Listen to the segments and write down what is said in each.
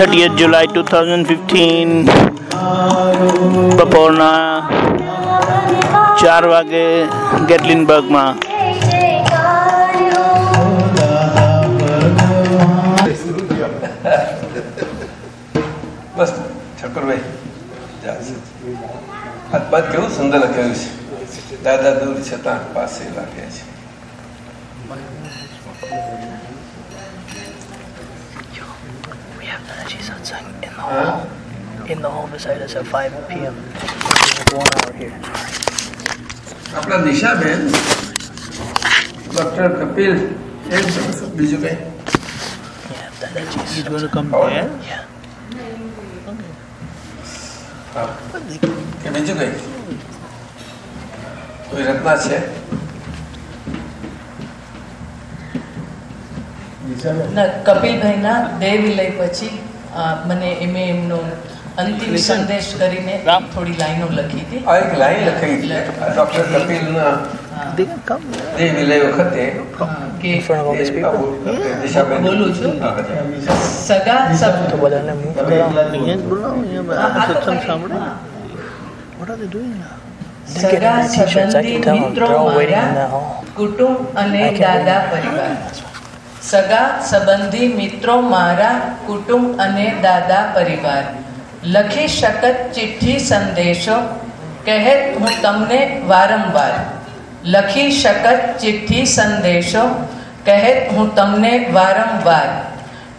30th July 2015 બપોરના ચાર વાગે ગેટલિનબર્ગમાં બસ, ઠાકોરભાઈ કેવું? સુંદર લખેલું છે. દાદા દૂર છતાં પાસે લાગ્યા છે. In the હા? hall. Beside us at 5 p.m. One hour here. આપણા દિશાબેન ડોક્ટર કપિલ બીજું કઈ Yeah, Dadaji's. He's going to come Oh, there? yeah. Yeah. હા કે બીજું કઈ કોઈ રચના છે ના કપિલભાઈના દેહ વિલય પછી મને એમે એમનો અંતિમ સંદેશ કરીને થોડી લાઈનો લખી હતી. આ એક લાઈન લખી ડોક્ટર કપિલના come. વિલય વખતે બોલું છું. સગા સબ તો બધાને જ? સગા સંબંધી મિત્રો મારા કુટુંબ અને દાદા પરિવાર. સગા, સંબંધી, મિત્રો, મારા, કુટુંબ અને દાદા પરિવાર. લખી શકત ચિઠ્ઠી સંદેશો, કહેત હું તમને વારંવાર. લખી શકત ચિઠ્ઠી સંદેશો, કહેત હું તમને વારંવાર.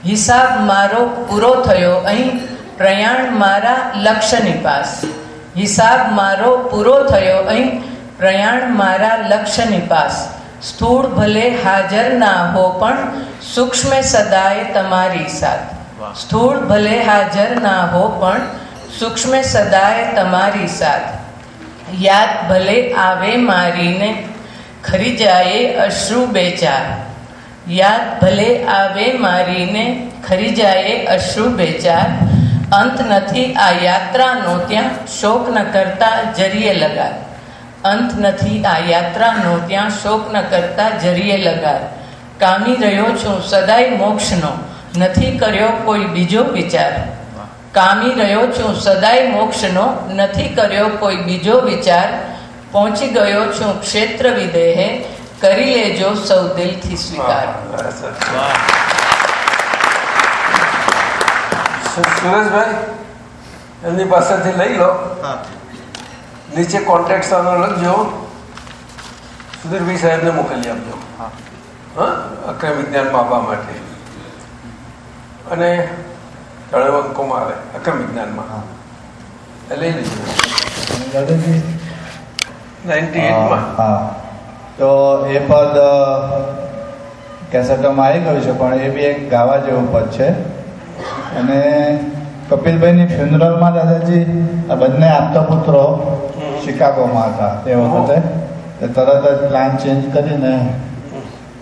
હિસાબ મારો પૂરો થયો અહીં, પ્રયાણ મારા લક્ષ્યની પાસ. હિસાબ મારો પૂરો થયો અહીં, પ્રયાણ મારા લક્ષ્યની પાસ. સ્થૂળ ભલે હાજર ના હો પણ સૂક્ષ્મે સદાય તમારી સાથ. સ્થૂળ ભલે હાજર ના હો પણ સૂક્ષ્મ સદાય તમારી સાથ. યાદ ભલે આવે મારીને ખરી જાય અશ્રુ બેચાર. યાદ ભલે આવે મારીને ખરી જાય અશ્રુ બેચાર. અંત નથી આ યાત્રાનો ત્યાં શોક ન કરતા જરીએ લગાર. અંત નથી આ યાત્રાનો ત્યાં શોક ન કરતા જરીએ લગાર. કામી રહ્યો છું સદાય મોક્ષનો નથી કર્યો કોઈ બીજો વિચાર. કામી રહ્યો છું સદાય મોક્ષનો નથી કર્યો કોઈ બીજો વિચાર. પહોંચી ગયો છું ક્ષેત્ર વિદેહે કરી લેજો સૌ દિલથી સ્વીકાર. હા, સુરેશભાઈ એમની પાસેથી લઈ લો. નીચે કોન્ટેક્ટ આનો લખજો સુધીરભાઈ સાહેબને મોકલી આપજો. હા. અક્રમ વિજ્ઞાનમાં આપવા માટે. અને ત્રણેય અંકોમાં આવે અક્રમ વિજ્ઞાનમાં. એ લઈ લીધું. દાદાજી? નાઇન્ટી એટમાં હા. તો એ પદ કેસેટોમાં આવી ગયું છે પણ એ બી એક ગાવા જેવું પદ છે. અને કપિલભાઈની ફ્યુનરલમાં દાદાજી આ બંને આપતા પુત્રો. શિકાગોમાં હતા તે વખતે. એ તરત જ પ્લાન ચેન્જ કરીને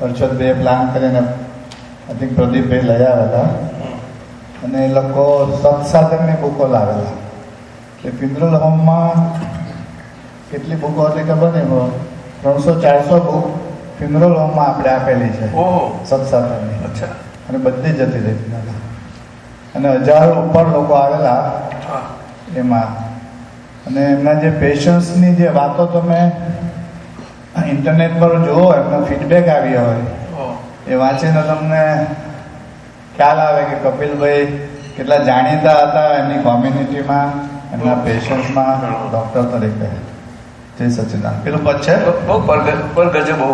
હર્ષદભાઈએ પ્લાન કરીને આઈ થિંક પ્રદીપભાઈ લઈ આવેલા અને એ લોકો સત્સાધનની બુકો લાવેલા. એટલે પિંદરલ હોમમાં કેટલી બુકો હતી ખબર નહીં ત્રણસો ચારસો બુક ફ્યુનરલ હોમમાં આપણે આપેલી છે. સત્સાધનની. અચ્છા. અને બધી જતી રહી અને હજારો ઉપર લોકો આવેલા એમાં. અને એમના જે પેશન્સની જે વાતો તમે ઇન્ટરનેટ પર જુઓ એમનો ફીડબેક આવ્યો હોય એ વાંચીને તમને ખ્યાલ આવે કે કપિલભાઈ કેટલા જાણીતા હતા એમની કોમ્યુનિટીમાં એમના પેશન્સમાં ડૉક્ટર તરીકે. જય સચિદાન પેલું પદ છે? બહુ પર ગજે બહુ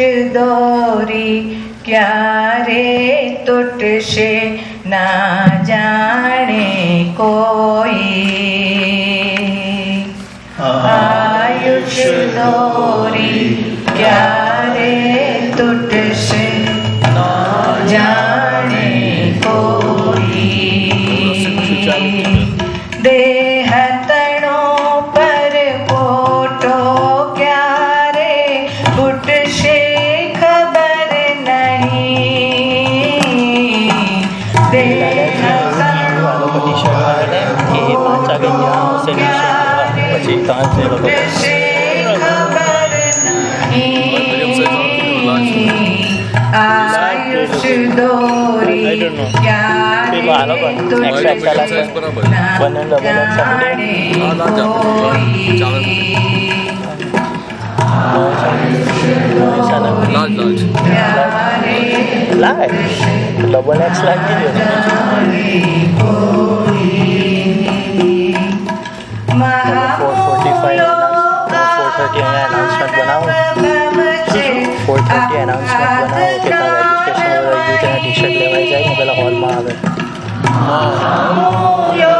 આયુષ દોરી ક્યારે તૂટશે ના જાણે કોઈ આયુષ દોરી ક્યારે ચાલો પણ એકસો એકતાલીસ બંને ડબલ એકસો લાય. ડબલ એક્સ લાગી ગયો four forty five four thirty અહીંયા એનાઉન્સમેન્ટ બનાવો. થર્ટી એનાઉન્સમેન્ટ બનાવો. કે ત્યાં ટી શર્ટ લેવાઈ જાય ને પેલા હોલમાં આવે. 啊，没有。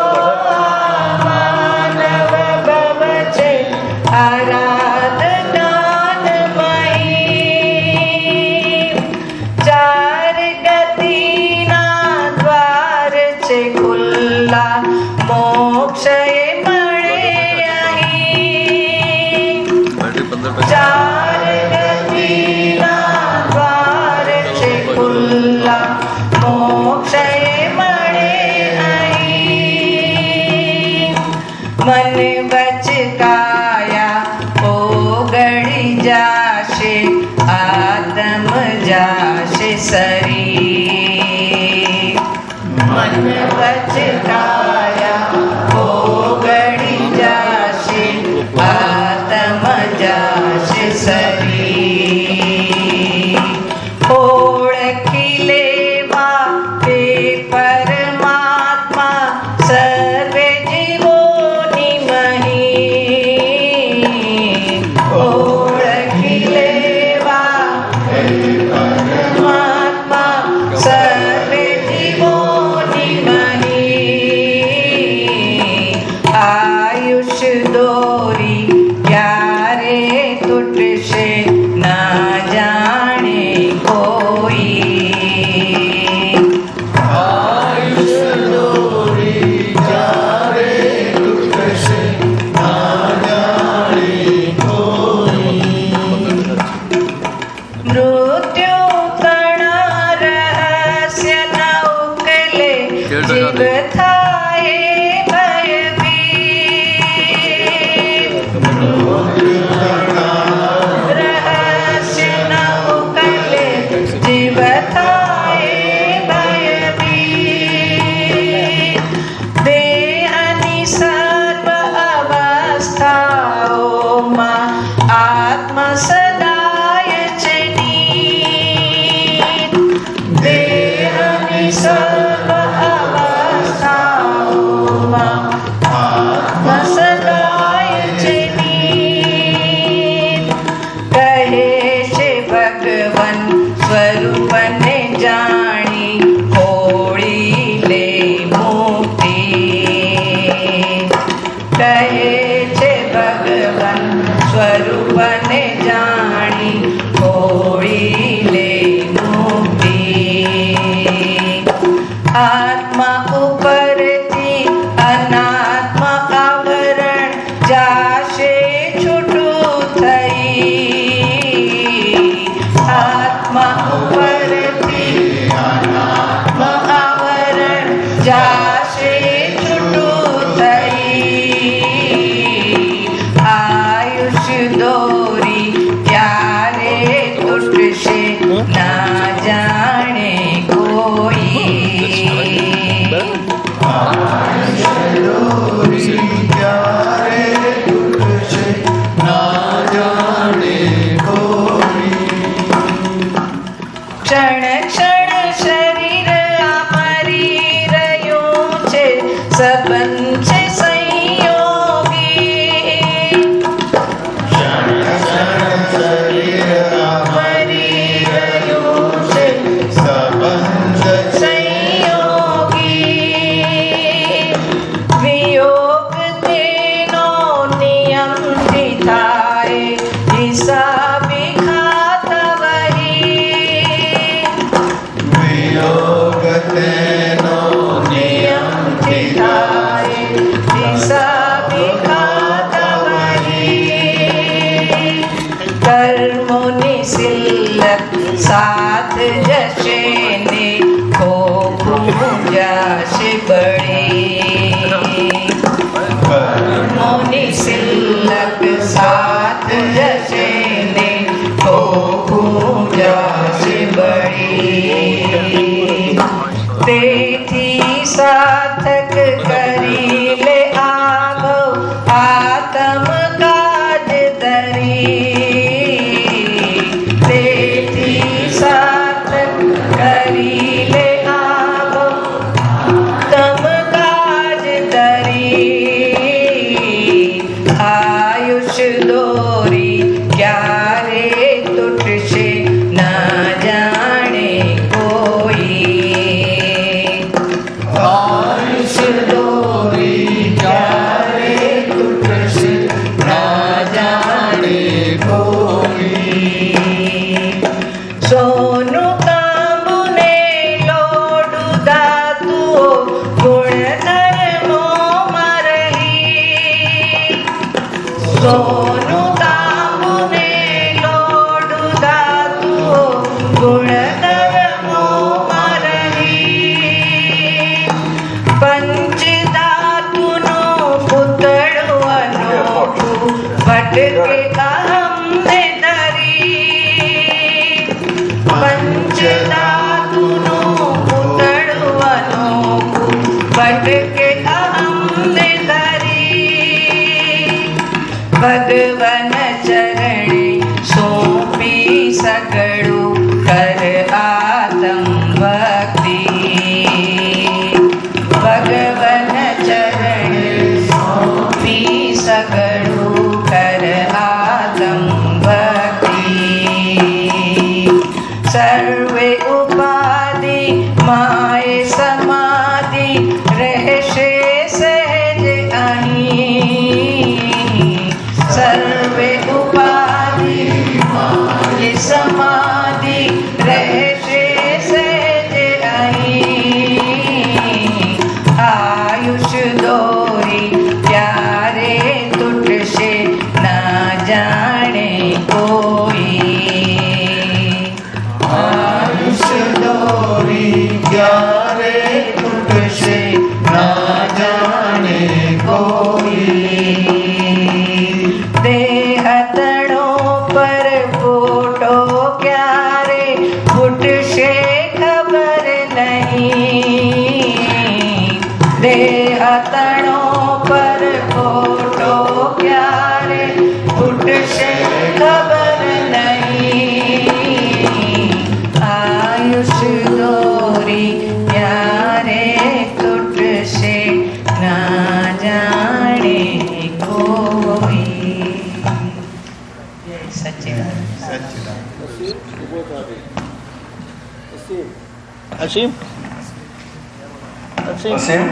અસીમ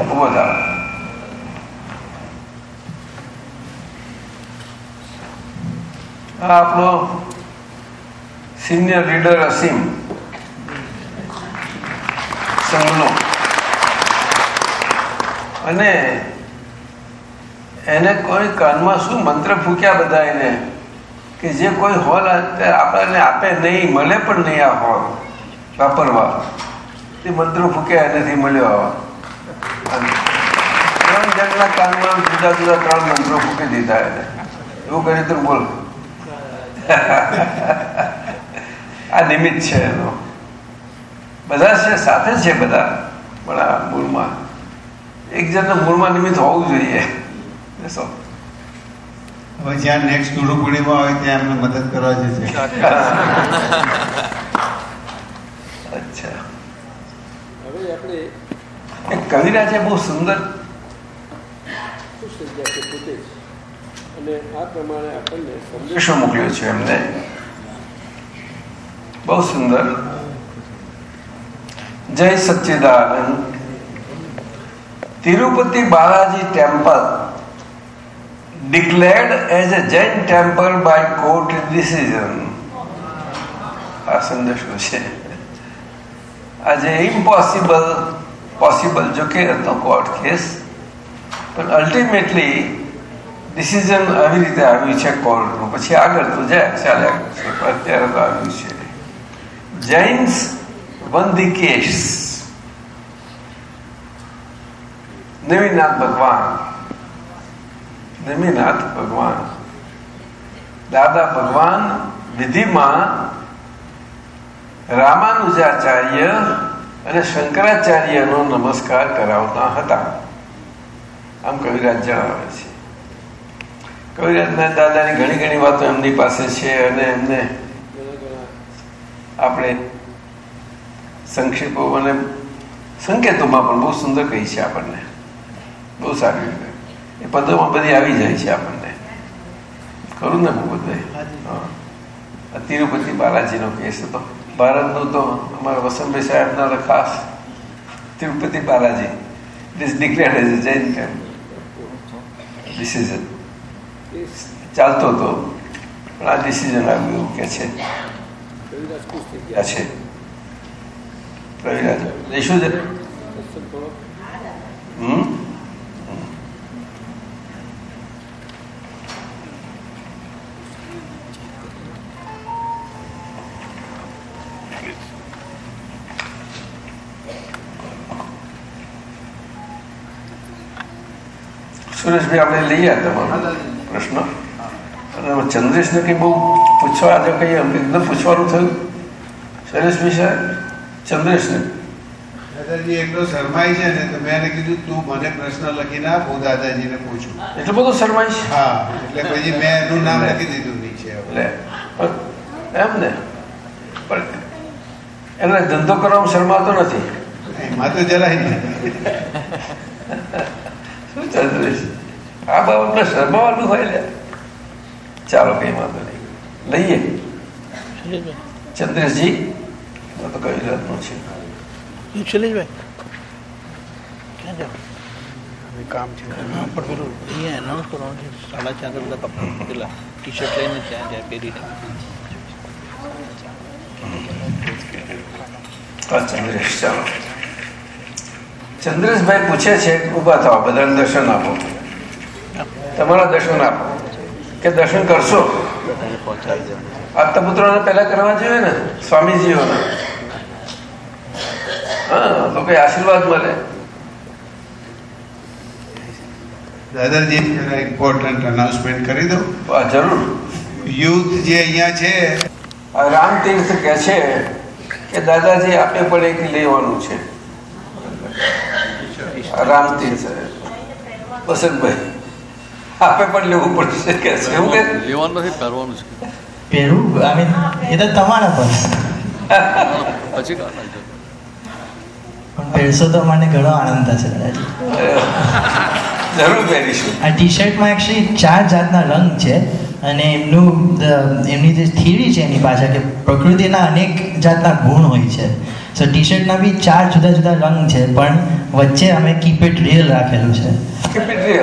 ઊભો થાવ આ આપણો સિનિયર લીડર અસીમ. સંઘનો. અને એને કોઈ કાનમાં શું મંત્ર ફૂક્યા બધા એને? કે જે કોઈ હોલ આપણને આપે નહીં મળે પણ નહીં આ હોલ વાપરવા. તે મંત્રો ફૂક્યા નથી મળ્યો ત્રણ જણના કાનમાં જુદા જુદા ત્રણ મંત્રો ફૂકી દીધા એને. એવું કરી તું બોલ. આ નિમિત્ત છે એનો. બધા છે સાથે છે બધા પણ આ મૂળમાં. એક જણના મૂળમાં નિમિત્ત હોવું જોઈએ. હવે જ્યાં નેક્સ્ટ ગુરુ પૂર્ણિમા હોય ત્યાં એમને મદદ કરવા જશે અચ્છા કવિરાજે બહુ સુંદર. સંદેશો મોકલ્યો છે એમને. બહુ સુંદર. જય Sachchidanand. Tirupati Balaji temple. Declared as a Jain temple by court decision. આ સંદેશો છે. આજે ઇમ્પોસિબલ પોસિબલ જો કે હતો કોર્ટ કેસ પણ અલ્ટિમેટલી ડિસિઝન આવી રીતે આવ્યું છે કોર્ટનું. પછી આગળ તો જાય ચાલ્યા છે અત્યારે તો આવ્યું છે. Jains won the case Navinath ભગવાન. નવીનાથ ભગવાન. દાદા ભગવાન વિધિમાં રામાનુજાચાર્ય અને શંકરાચાર્યનો નમસ્કાર કરાવતા હતા આમ કવિરાજ જણાવે છે કવિરાજના દાદાની ઘણી ઘણી વાતો એમની પાસે છે અને એમને આપણે સંક્ષેપો અને સંકેતોમાં પણ બહુ સુંદર કહી છે આપણને બહુ સારી રીતે એ પદોમાં બધી આવી જાય છે આપણને ખરું ને બહુ બધે તિરુપતિ બાલાજીનો કેસ હતો ભારતનો તો અમારા વસંતભાઈ સાહેબના ખાસ Tirupati Balaji. It is declared as Jain decision ચાલતો હતો પણ આ ડિસિઝન આવ્યું એવું કે છે. છે. રવિરાજ લઈશું જ હમ? સુરેશભાઈ આપણે લઈએ તમારો પ્રશ્ન અને ચંદ્રેશને કંઈ બહુ પૂછવા આજે કંઈ એકદમ પૂછવાનું થયું. સુરેશભાઈ સાહેબ ચંદ્રેશને. દાદાજી એટલો શરમાય છે ને તો મેં કીધું તું મને પ્રશ્ન લખીને આપ હું દાદાજીને પૂછું. એટલું બધું શરમાય છે? હા એટલે પછી મેં એનું નામ લખી દીધું નીચે એટલે એમ ને. પણ એને ધંધો કરવામાં શરમાતો નથી. એમાં તો જરાય નહીં. શું ચંદ્રેશ? આ બાબતમાં શરમાવાનું હોય લે. ચાલો કઈ વાંધો નહીં. લઈએ. ચંદ્રેશજી તો કઈ જાતનું છે? કામ છે. પણ પેલું અહીંયા એનાઉન્સ કરવાનું છે. સાડા ચાર બધા કપડાં પેલા ટી શર્ટ લઈને ત્યાં જાય પહેરીને. ચંદ્રેશ ચાલો ચંદ્રેશભાઈ પૂછે છે ઊભા થાવ બધાને દર્શન આપો. તમારા દર્શન આપો. કે દર્શન કરશો? આપતા પુત્રોને પહેલા કરવા જોઈએ ને સ્વામીજીઓના. હા કઈ આશીર્વાદ મળે. દાદાજી ઇમ્પોર્ટન્ટ અનાઉન્સમેન્ટ કરી દઉં આ જરૂર. યુથ જે અહીંયા છે રામતીર્થ રામ તીર્થ કહે છે કે દાદાજી આપે પણ એક લેવાનું છે. રામ તીર્થ વસંતભાઈ. આપે પણ લેવું પડશે કે એવું કે લેવાનું નથી પહેરવાનું છે પહેરવું આઈ મીન એ તો તમારા પર પછી પણ પહેરશો તો મને ઘણો આનંદ થશે દાદાજી જરૂર પહેરીશું આ ટી શર્ટમાં એકચ્યુઅલી ચાર જાતના રંગ છે અને એમનું એમની જે થિયરી છે એની પાછળ કે પ્રકૃતિના અનેક જાતના ગુણ હોય છે સો ટી શર્ટના બી ચાર જુદા જુદા રંગ છે પણ વચ્ચે અમે કીપ ઇટ રિયલ રાખેલું છે કે પીટરી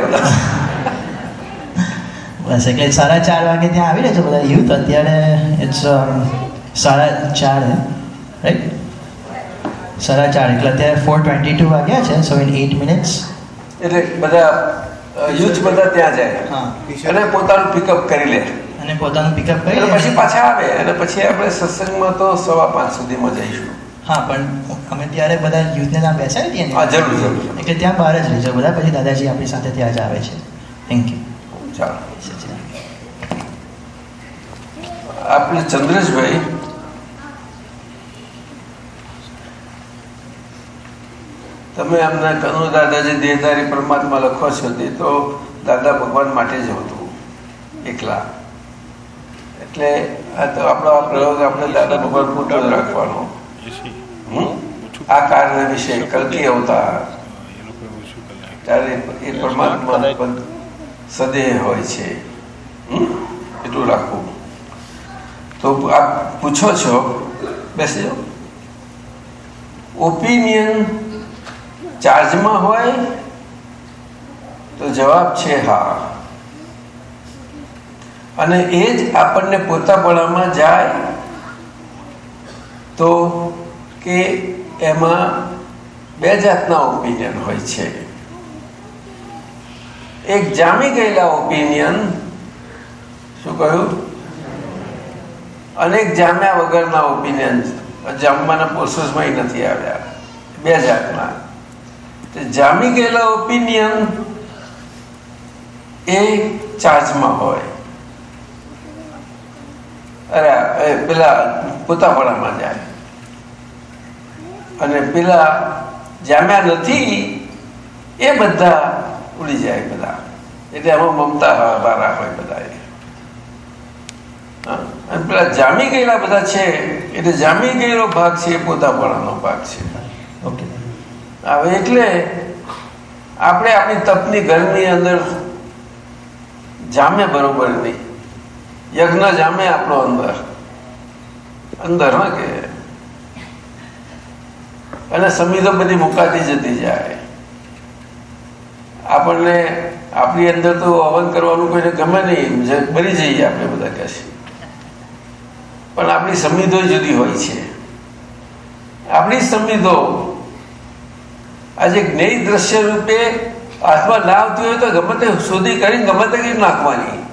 બસ એટલે સાડા ચાર વાગે ત્યાં આવી રહ્યા છે બધા યુથ અત્યારે ઇટ્સ સાડા ચાર રાઈટ સાડા ચાર એટલે અત્યારે ફોર ટ્વેન્ટી ટુ વાગ્યા છે સો ઇન એટ મિનિટ્સ એટલે બધા યુથ બધા ત્યાં જાય હા. અને પોતાનું પિકઅપ કરી લે. અને પોતાનું પિકઅપ કરી લે. પછી પાછા આવે અને પછી આપણે સત્સંગમાં તો સવા પાંચ સુધીમાં જઈશું. હા પણ અમે ત્યારે બધા યુથને ત્યાં બેસાડી દઈએ ને. હા જરૂર જરૂર. એટલે ત્યાં બહાર જ રહેજો બધા પછી દાદાજી આપણી સાથે ત્યાં જ આવે છે. થેન્ક યુ આપણે ચંદ્રેશભાઈ તમે અમને કનુ દાદાજી દેહધારી પરમાત્મા લખો છો તે તો દાદા ભગવાન માટે જ હતું, એકલા. એટલે આ તો આપણો આ પ્રયોગ આપણે દાદા ભગવાન પૂરતો જ રાખવાનો? આ કારણ વિશે કલકી અવતાર. ત્યારે એ પરમાત્મા સદેહ હોય છે? એટલું રાખવું તો આપ પૂછો છો? બેસી ઓપિનિયન ચાર્જમાં હોય તો જવાબ છે હા. અને એ જ આપણને પોતાપણામાં જાય તો કે એમાં બે જાતના ઓપિનિયન હોય છે. એક જામી ગયેલા ઓપિનિયન શું કહ્યું? અનેક જામ્યા વગરના ઓપિનિયન જામવાના પ્રોસેસમાં નથી આવ્યા. બે જાતના જામી ગયેલા ઓપિનિયન એ ચાર્જમાં હોય. અરે પેલા પોતાપણામાં જાય. અને પેલા જામ્યા નથી, એ બધા ઉડી જાય બધા. એટલે એમાં મમતા વાળા હોય બધા પેલા જામી ગયેલા બધા છે, એટલે જામી ગયેલો ભાગ છે એ પોતાપણાનો ભાગ છે. હવે એટલે આપણે આપણી તપની ઘરની અંદર જામે બરોબર નહીં. યજ્ઞ જામે આપણો અંદર. અંદર, હા કે? અને સમીધો બધી મુકાતી જતી જાય. આપણને આપણી અંદર તો હવન કરવાનું કોઈને ગમે નહીં મરી જઈએ આપણે બધા કહેશે. પણ આપણી સંવિધો જુદી હોય છે. આપણી સંવિધો આજે જ્ઞેય દ્રશ્ય રૂપે હાથમાં ના આવતી હોય તો ગમે તે શોધી કરીને ગમે તે કરી નાખવાની.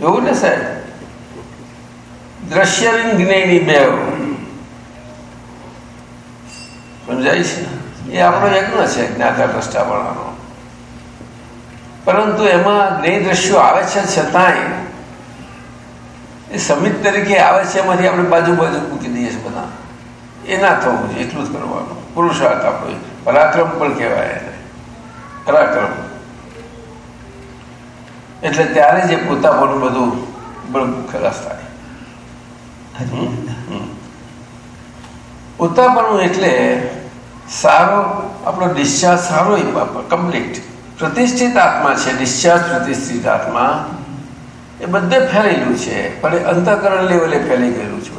એવું ને સાહેબ? દ્રશ્ય જ્ઞેયની બે સમજાય છે? એ આપણો યજ્ઞ છે જ્ઞાતા દ્રષ્ટા વાળાનો પરંતુ એમાં જ્ઞેય દ્રશ્યો આવે છે છતાંય એ સમિત તરીકે આવે છે એમાંથી આપણે બાજુ બાજુ મૂકી દઈએ છીએ બધા. એ ના થવું જોઈએ એટલું જ કરવાનું. પુરુષાર્થ આપણો પરાક્રમ પણ કહેવાય એને. પરાક્રમ. એટલે ત્યારે જે પોતાપણું બધું ખલાસ થાય. ઉતાપણું એટલે સારો, આપણો ડિસ્ચાર્જ સારો કમ્પ્લીટ પ્રતિષ્ઠિત આત્મા છે ડિસ્ચાર્જ પ્રતિષ્ઠિત આત્મા. એ બધે ફેલાયેલું છે, પણ એ અંતઃકરણ લેવલે ફેલાઈ ગયેલું છે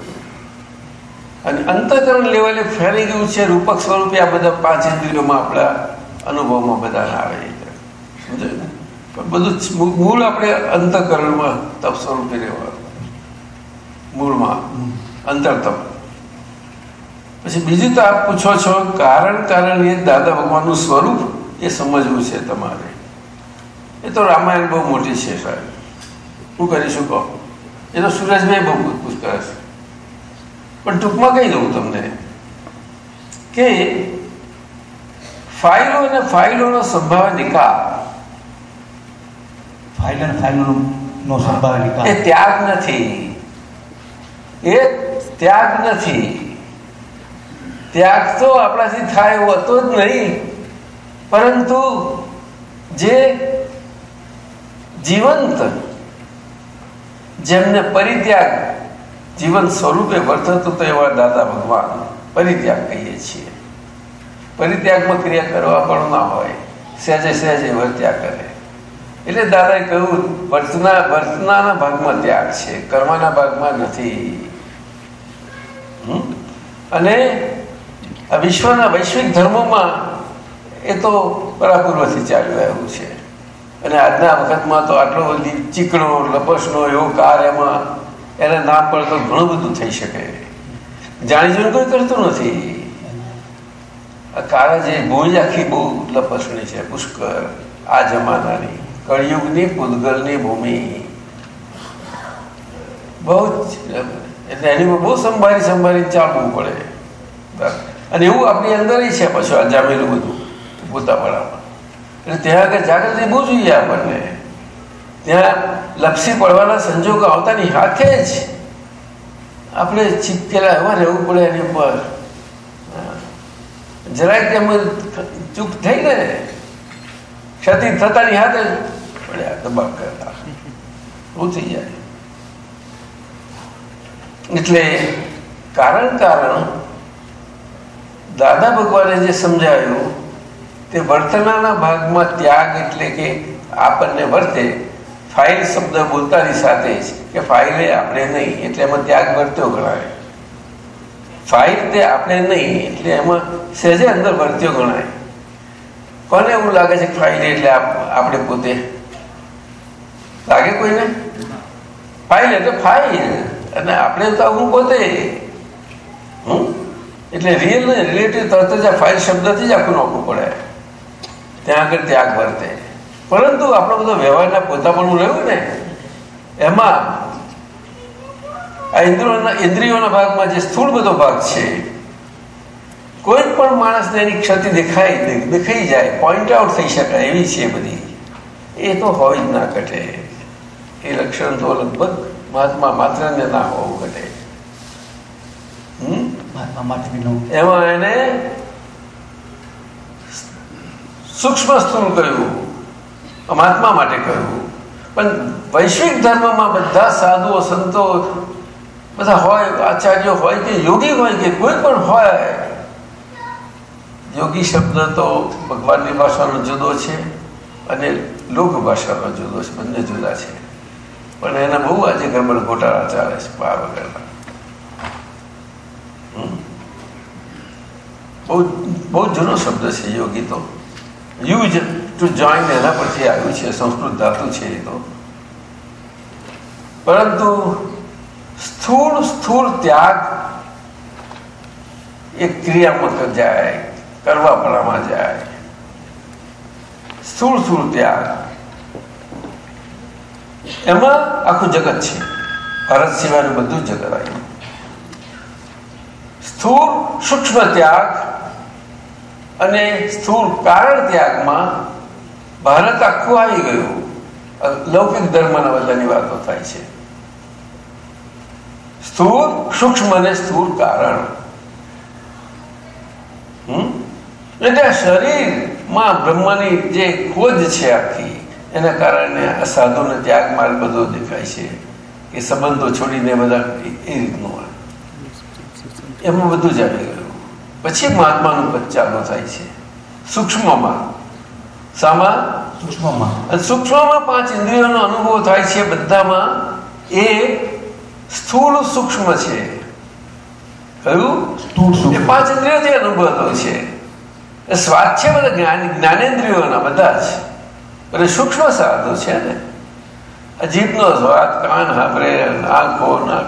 અને અંતઃકરણ લેવલે ફેલાઈ ગયું છે, રૂપક સ્વરૂપે આ બધા પાંચ ઇન્દ્રિયોમાં આપણા અનુભવમાં બધા આવે છે. સમજાયું ને? બધું મૂળ આપણે અંતઃકરણમાં તપ સ્વરૂપે રહેવાનું. મૂળમાં અંતરતપ. પછી બીજું તો આપ પૂછો છો કારણ કારણ એ દાદા ભગવાનનું સ્વરૂપ એ સમજવું છે તમારે. એ તો રામાયણ બહુ મોટી છે સાહેબ. હું કરીશું કહો? એ તો સુરજભાઈ બહુ પૂછપૂછ કરે છે. પણ ટૂંકમાં કહી દઉં તમને કે ફાઇલો અને ફાઇલોનો સંભાવ નિકાલ. ફાઇલ અને ફાઇલોનો સંભાવ એ નિકાલ. ત્યાગ નથી. એ ત્યાગ નથી. ત્યાગ તો આપણાથી થાય એવો હતો જ નહીં. પરંતુ જે જીવંત, જેમને પરિત્યાગ જીવન સ્વરૂપે વર્તતું તો એવા દાદા ભગવાન પરિત્યાગ કહીએ છીએ. પરિત્યાગમાં ક્રિયા કરવા પણ ના હોય. સહેજે સહેજે વર્ત્યા કરે. એટલે દાદાએ કહ્યું, વર્તના વર્તનાના ભાગમાં ત્યાગ છે. કર્મના ભાગમાં નથી? અને આ વિશ્વના વૈશ્વિક ધર્મોમાં એ તો પરાપૂર્વથી ચાલ્યું આવ્યું છે. અને આજના વખતમાં તો આટલો ચીકણો લપસનો એવો કાર એમાં એના નામ પર તો ઘણું બધું થઈ શકે. જાણી જોઈને કોઈ કરતું નથી. આ કાળા જે ભૂજ આખી બહુ લપસણી છે પુષ્કર આ જમાનાની કળિયુગની પૂતગલની ભૂમિ. બહુ જ, એટલે એની બહુ સંભાળી સંભાળી ચાલવું પડે. અને એવું આપણી અંદર છે પાછું આ જામેલું બધું પોતાપણામાં એટલે ત્યાં આગળ જાગૃતિ બહુ જોઈએ આપણને. ત્યાં લપસી પડવાના સંજોગો આવતાની હાથે જ આપણે ચીપકેલા એવા રહેવું પડે એની ઉપર. જરાક તેમ ચૂપ થઈ ને ક્ષતિ થતાની હાથે જ પડ્યા દબાણ કરતા. શું થઈ જાય. એટલે કારણ કારણ દાદા ભગવાને જે સમજાવ્યું તે વર્તનાના ભાગમાં ત્યાગ એટલે કે આપણને વર્તે, ફાઇલ શબ્દ બોલતાની સાથે જ, કે ફાઇલે આપણે નહીં, એટલે એમાં ત્યાગ વર્ત્યો ગણાય. ફાઇલ તે આપણે નહીં, એટલે એમાં સહેજે અંદર વર્ત્યો ગણાય. કોને એવું લાગે છે ફાઇલ એટલે આપણે પોતે? લાગે કોઈને? ફાઇલ એટલે ફાઇલ, અને આપણે તો હું પોતે. હમ? એટલે રિયલ ને રિલેટિવ તરત જ આ ફાઇલ શબ્દથી જ આખું નોખવું પડે. ત્યાં આગળ ત્યાગ વર્તે. પરંતુ આપણો બધો વ્યવહારના પોતાપણું રહ્યું ને, એમાં આ ઇન્દ્રિયોના ઇન્દ્રિયોના ભાગમાં જે સ્થૂળ બધો ભાગ છે, કોઈ પણ માણસને એની ક્ષતિ દેખાય દેખાઈ જાય પોઈન્ટ આઉટ થઈ શકાય, એવી છે બધી. એ તો હોય જ ના ઘટે. એ લક્ષણ તો લગભગ મહાત્મા માત્રને ના હોવું ઘટે. હમ? એમાં એને સૂક્ષ્મ સ્થૂળ કહ્યું. મહાત્મા માટે કહ્યું. પણ વૈશ્વિક ધર્મમાં બધા સાધુઓ, સંતો બધા હોય, આચાર્યો હોય કે યોગી હોય કે કોઈ પણ હોય, યોગી શબ્દ તો ભગવાનની ભાષાનો જુદો છે અને લોક ભાષાનો જુદો છે, બંને જુદા છે. પણ એના બહુ આજે ગરબડ ગોટાળા ચાલે છે બા વગરના. બહુ બહુ જૂનો શબ્દ છે યોગી તો. યુઝ ટુ જોઈન એના પરથી આવ્યું છે, સંસ્કૃત ધાતુ છે એ તો. પરંતુ સ્થૂળ સ્થૂળ ત્યાગ એ ક્રિયામાં જાય, કરવાપણામાં જાય. સ્થૂળ સ્થૂળ ત્યાગ. એમાં આખું જગત છે. ભારત સિવાયનું બધું જગત આવ્યું. સ્થૂળ સૂક્ષ્મ ત્યાગ અને સ્થૂળ કારણ ત્યાગમાં ભારત આખું આવી ગયું. લૌકિક ધર્મના બધાની વાતો થાય છે. સ્થૂળ સૂક્ષ્મ અને સ્થૂળ કારણ. એટલે શરીરમાં બ્રહ્માની જે ખોજ છે આખી, એના કારણે આ સાધુને ત્યાગ માર્ગ બધો દેખાય છે કે સંબંધો છોડીને બધા એ રીતનું હોય. એમાં બધું જાણી ગયું. પછી મહાત્માનું પદ ચાલુ થાય છે. સૂક્ષ્મમાં. સામાં સૂક્ષ્મમાં. સૂક્ષ્મમાં પાંચ ઇન્દ્રિયોનો અનુભવ થાય છે બધામાં. એ સ્થૂળ સૂક્ષ્મ છે. કયું એ પાંચ ઇન્દ્રિયોથી અનુભવતો છે. એ સ્વાદ છે બધા જ્ઞાન જ્ઞાનેન્દ્રિયોના બધા જ. અને સૂક્ષ્મ સાધુ છે ને. જીભનો સ્વાદ કાન હાભરે આંખો નાક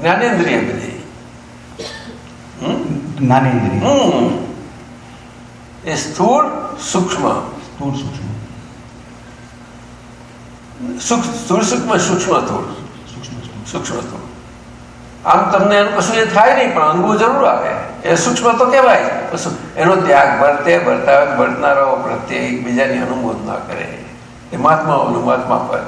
જ્ઞાનેન્દ્રિય બધી? જ્ઞાનેન્દ્રિય એ સ્થૂળ સૂક્ષ્મ. સ્થૂળ સૂક્ષ્મ. સ્થૂળ સૂક્ષ્મ સૂક્ષ્મ સ્થૂળ. સૂક્ષ્મ સ્થૂળ. આમ તમને એનું કશું એ થાય નહીં પણ અનુભવ જરૂર આવે. એ સૂક્ષ્મ તો કહેવાય. કશું. એનો ત્યાગ વર્તે વર્તાવે વર્તનારાઓ પ્રત્યે એકબીજાની અનુમોદ ના કરે. એ મહાત્માઓનું મહાત્મા પદ.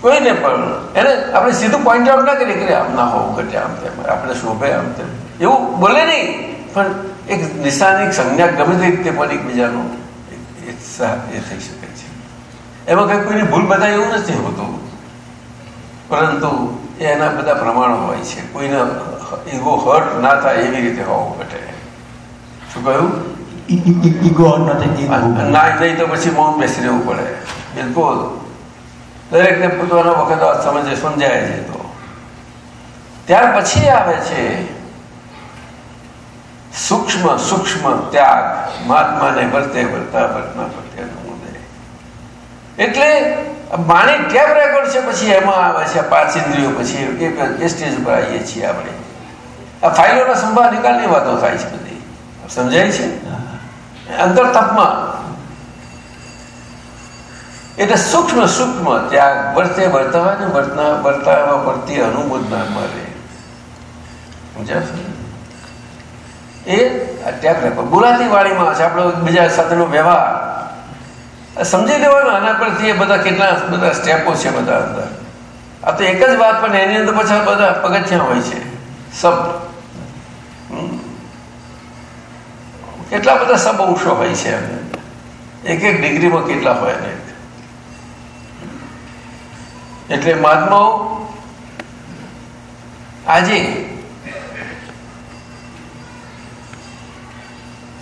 કોઈને પણ. એને આપણે સીધું પોઈન્ટ આઉટ ના કરીએ કે આમ ના હોવું ઘટે આમ તેમ. આપણે શોભે આમ તેમ. એવું બોલે નહીં. પણ એક નિશાની સંજ્ઞા ગમે તે રીતે પણ એકબીજાનું એક- એક એ થઈ શકે છે. એમાં કંઈ કોઈની ભૂલ બધા એવું નથી હોતું. પરંતુ એના બધા પ્રમાણો હોય છે. કોઈને ઈગો હર્ટ ના થાય એવી રીતે હોવું ઘટે. શું કહ્યું? ઈગો ના નહીં તો પછી મૌન બેસી રહેવું પડે. બિલકુલ. દરેકને પોતાનો વખત સમજે સમજાય છે તો. ત્યાર પછી આવે છે સૂક્ષ્મ સૂક્ષ્મ ત્યાગ મહાત્માને વર્તે વર્તા વર્તના પ્રત્યે અનુમોદે એટલે બાણી કેમ રેકોર્ડ છે? પછી એમાં આવે છે પાંચ ઇન્દ્રિયો પછી એ- સ્ટેજ ઉપર આવીએ છીએ આપણે. આ ફાઇલોના સંભાળ નિકાલની વાતો થાય છે બધી. સમજાય છે? અંતર તપમાં. એટલે સૂક્ષ્મ સૂક્ષ્મ ત્યાગ વર્તે, વર્તાવા વર્તના, વર્તાવા વર્તી અનુબોધના મળે. સમજ્યા? એ અત્યારે રેકોર્ડ બોલાતી વાણીમાં છે, આપણો બીજા સાથેનો વ્યવહાર. સમજી લેવાનું આના પરથી એ બધા કેટલા બધા સ્ટેપો છે બધા અંદર. આ તો એક જ વાત, પણ એની અંદર પછી બધા પગથિયા હોય છે. શબ્દ. કેટલા બધા સબ અંશો હોય છે એની. એક એક ડિગ્રીમાં કેટલા હોય ને એટલે મહાત્માઓ, આજે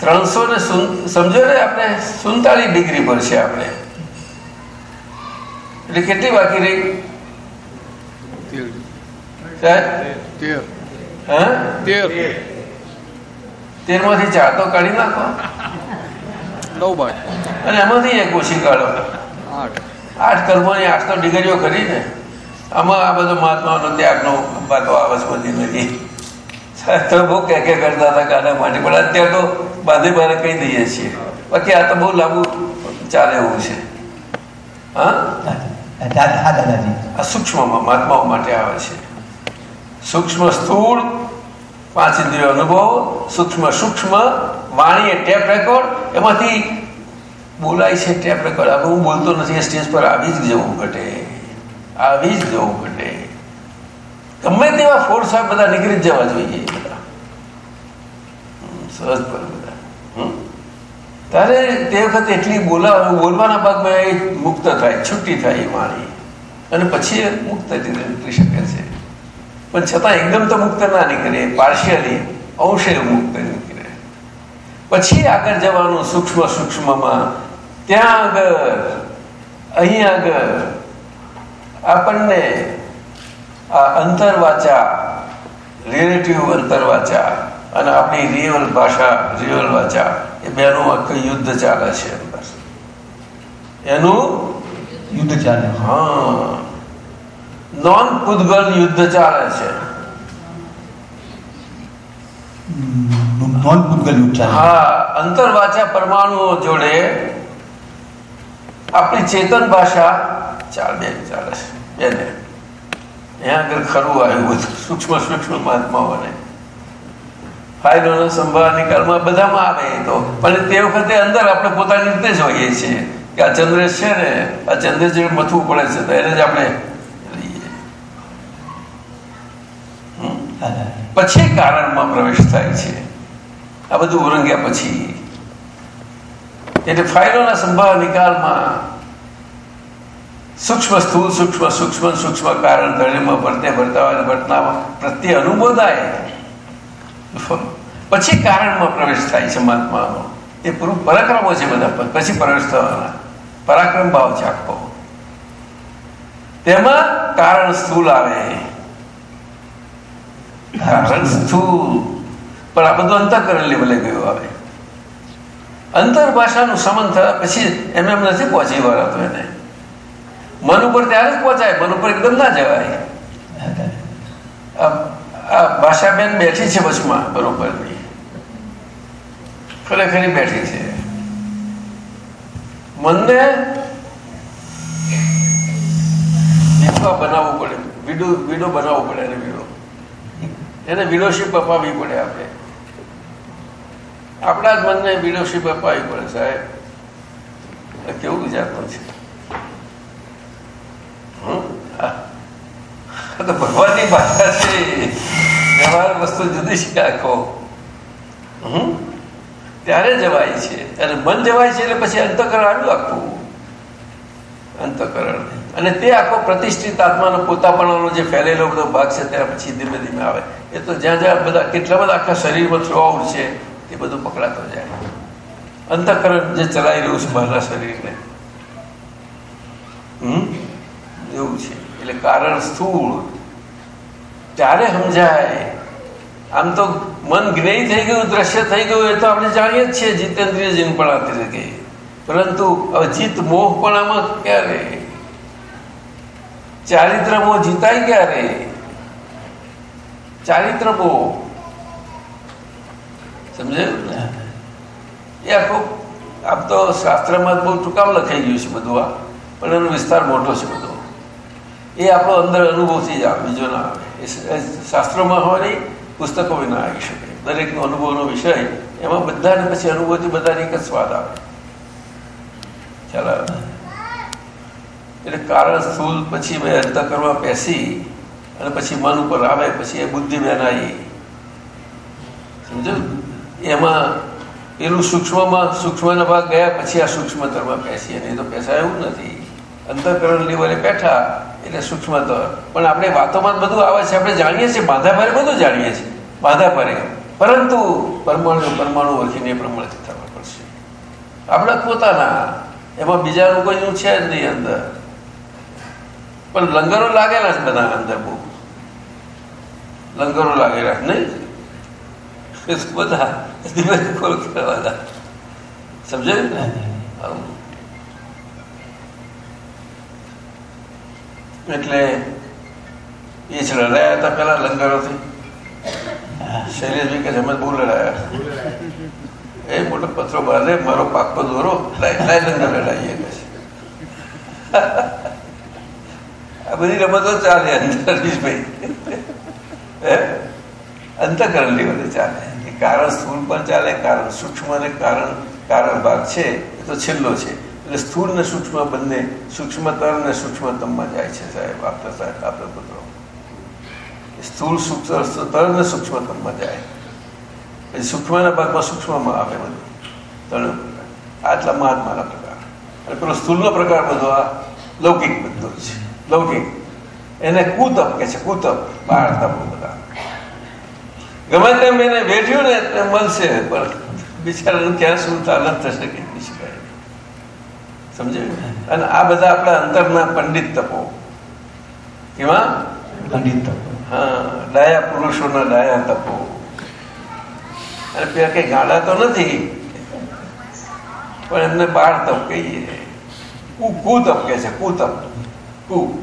ત્રણસો ને સુન- સમજો ને આપણે સુડતાલીસ ડિગ્રી પર છે આપણે. એટલે કેટલી બાકી રહી? તેર. તેરમાંથી ચાર તો કાઢી નાખો. નવ અને એમાંથી એક ઓછી કાઢો. આઠ. કર્મોની આઠ તો ડિગ્રીઓ કરીને આમાં આ બધો મહાત્માનો ત્યાગનો વાતો આવે છે બધી નથી તો બહુ કે કે કરતા હતા ગાના માટે. પણ અત્યારે તો બાંધે બારે કહી દઈએ છીએ. બાકી આ તો બહુ લાંબુ ચાલે એવું છે. હા? સૂક્ષ્મમાં મહાત્માઓ માટે આવે છે. સૂક્ષ્મ સ્થૂળ પાંચ ઇન્દ્રિયો અનુભવ સૂક્ષ્મ સૂક્ષ્મ વાણી એ ટેપ રેકોર્ડ. એમાંથી બોલાય છે ટેપ રેકોર્ડ. હવે હું બોલતો નથી એ સ્ટેજ પર આવી જ જવું ઘટે. આવી જ જવું ઘટે. ગમે તેવા ફોર્સ હોય બધા નીકળી જવા જોઈએ સહજ પર બધા. તારે તે વખતે એટલી બોલા બોલવાના ભાગમાં એ મુક્ત થાય છુટ્ટી થાય એ વાણી. અને પછી મુક્ત નીકળી શકે છે. પણ છતાં એકદમ તો મુક્ત ના નીકળે પાર્શિયલી અંશે મુક્ત નીકળે. પછી આગળ જવાનું સૂક્ષ્મ સૂક્ષ્મમાં. ત્યાં આગળ, અહીં આગળ. આપણને આ અંતરવાચા રિલેટિવ અંતરવાચા અને આપણી રિયલ ભાષા રિયલ વાચા એ બેનું આખું યુદ્ધ ચાલે છે અંદર એનું? યુદ્ધ ચાલે. હા. નોન પૂદગલ યુદ્ધ ચાલે છે. નોન પૂતગલ ઉચ્ચાર હા અંતરવાચા પરમાણુઓ જોડે આપણી ચેતન ભાષા ચાલે ચાલે છે. બેને અહીંયા આગળ ખરું આવ્યું બધું? સૂક્ષ્મ સૂક્ષ્મ મહાત્માઓને. ફાઇલોના સંભાળ નિકાલમાં બધામાં આવે તો. પણ તે વખતે અંદર આપણે પોતાની રીતે જ હોઈએ છીએ કે આ ચંદ્રેશ છે ને, આ ચંદ્રેશ જે મથવું પડે છે તો એને જ આપણે. પછી કારણમાં પ્રવેશ થાય છે. આ બધું ઓરંગ્યા પછી. એટલે ફાયદોના સંભાળ નિકાલમાં સૂક્ષ્મ સ્થૂળ સૂક્ષ્મ સૂક્ષ્મ સૂક્ષ્મ કારણ ધણીમાં ભરતે ભરતા વર્તનામાં પ્રત્યે અનુમોદાય. પછી કારણમાં પ્રવેશ થાય છે મહાત્માનો. એ પૂરું પરાક્રમો છે બધા પછી પ્રવેશ થવાના. પરાક્રમ ભાવ છે આખો. તેમાં કારણ સ્થૂલ આવે. કારણ સ્થૂળ પણ આ બધું અંતઃકરણ લેવલે ગયું આવે. અંતર ભાષાનું સમન થયા પછી એમ એમ નથી પહોંચી વળાતું એને. મન ઉપર ત્યારે જ પહોંચાય, મન ઉપર એકદમ ના જવાય. ભાષાબેન બેઠી છે વચમાં બરોબર ખરેખરી બેઠી છે. મનને વિધવા બનાવવું પડે. વિડો વિડો બનાવવો પડે એને વિડો. એને વિડોશીપ અપાવવી પડે આપણે. આપણા જ મનને વિડોશીપ અપાવવી પડે સાહેબ. કેવું વિચારતો છે? તો ભગવાનની ભાષા છે. વ્યવહાર વસ્તુ જુદી છે આખો? ત્યારે જવાય છે. અને મન જવાય છે એટલે પછી અંતકરણ આવ્યું આખું. અંતકરણ. અને તે આખો પ્રતિષ્ઠિત આત્માનો પોતાપણાનો જે ફેલેલો બધો ભાગ છે ત્યાં પછી ધીમે ધીમે આવે. એ તો જ્યાં જ્યાં બધા કેટલા બધા આખા શરીરમાં થ્રો આઉટ છે, એ બધું પકડાતો જાય. અંતકરણ જે ચલાવી રહ્યું છે બહારના શરીરને. હમ? એવું છે. એટલે કારણ સ્થૂળ. ત્યારે સમજાય. આમ તો મન જ્ઞેય થઈ ગયું, દ્રશ્ય થઈ ગયું, એ તો આપણે જાણીએ જ છીએ જીતેન્દ્રિય જીનપણા તરીકે પરંતુ અજીત મોહ પણ આમાં ક્યારે? ચારિત્ર મોહ જીતાય ક્યારે? ચારિત્ર મોહ. સમજાયું એ આખો, આમ તો શાસ્ત્રમાં બહુ ટૂંકામ લખાઈ ગયું છે બધું આ. પણ એનો વિસ્તાર મોટો છે બધો. એ આપણો અંદર અનુભવથી જ આવે બીજો ના આવે શાસ્ત્રોમાં હોય નહીં પુસ્તકો ના આવી શકે. દરેકનો અનુભવનો વિષય, એમાં બધાને પછી અનુભવથી બધાને એક સ્વાદ આવે. ખ્યાલ એટલે કારણ સ્થૂલ પછી મેં અંતકરમાં પેસી અને પછી મન ઉપર આવે, પછી એ બુદ્ધિ બેન આવી. સમજો એમાં પેલું સૂક્ષ્મમાં, સૂક્ષ્મના ભાગ ગયા, પછી આ સૂક્ષ્મતરમાં પેસી અને એ તો પેસાય નથી. અંતકરણ લેવલે બેઠા એટલે સૂક્ષ્મ પણ આપણે વાતોમાં બધું આવે છે આપણે જાણીએ છીએ બાધા ભારે બધું જાણીએ છીએ. બાધા ભરે પરંતુ પરમાણુ પરમાણુ ઓળખીને એ પ્રમાણથી થવા પડશે. આપણા પોતાના એમાં બીજાનું કોઈનું છે જ નહીં અંદર. પણ લંગરો લાગેલા છે બધા અંદર બહુ. લંગરો લાગેલા નહીં? બધા ધીમે ખોલ સમજાયું ને? આવું. એટલે એ જ લડાયા હતા પેલા લંગરોથી. શૈલેષભાઈ કે અમે બહુ લડાયા. એ મોટો પથરો બાંધે, મારો પાકો દોરો લાઈ લંગર લડાઈએ. કે આ બધી રમતો ચાલે અંતરજીશભાઈ અંતકરણ લેવલે ચાલે. કારણ સ્થૂળ પણ ચાલે, કારણ સૂક્ષ્મ અને કારણ કારણ ભાગ છે, એ તો છેલ્લો છે. એટલે સ્થૂળ ને સૂક્ષ્મ બંને સૂક્ષ્મતર ને સૂક્ષ્મતમમાં જાય છે સાહેબ આપતા સાહેબ આપતા પુત્રો. સ્થૂળ સૂક્ષ્મ ને ને સૂક્ષ્મતમમાં જાય. પછી સૂક્ષ્મના ભાગમાં સૂક્ષ્મમાં આવે બધું. ત્રણ આટલા મહાત્માના પ્રકાર. અને પેલો સ્થૂળનો પ્રકાર બધો આ લૌકિક બધો છે. લૌકિક. એને કુતપ કે છે, કુતપ. બહાર તપ બધા. ગમે તેમ એને વેઠ્યું ને મળશે પણ બિચારાનું ક્યાં શું તાલત થશે કે? કહી શકાય નહીં. સમજાયું અને આ બધા આપણા અંતરના પંડિત તપો. કેવા પંડિત હા ડાયા પુરુષોના ડાયા તપો. અને પેલા કઈ ગાડા તો નથી. પણ એમને બાળ તપ કહીએ. કુ કુતપ કે છે કુતપ કુ.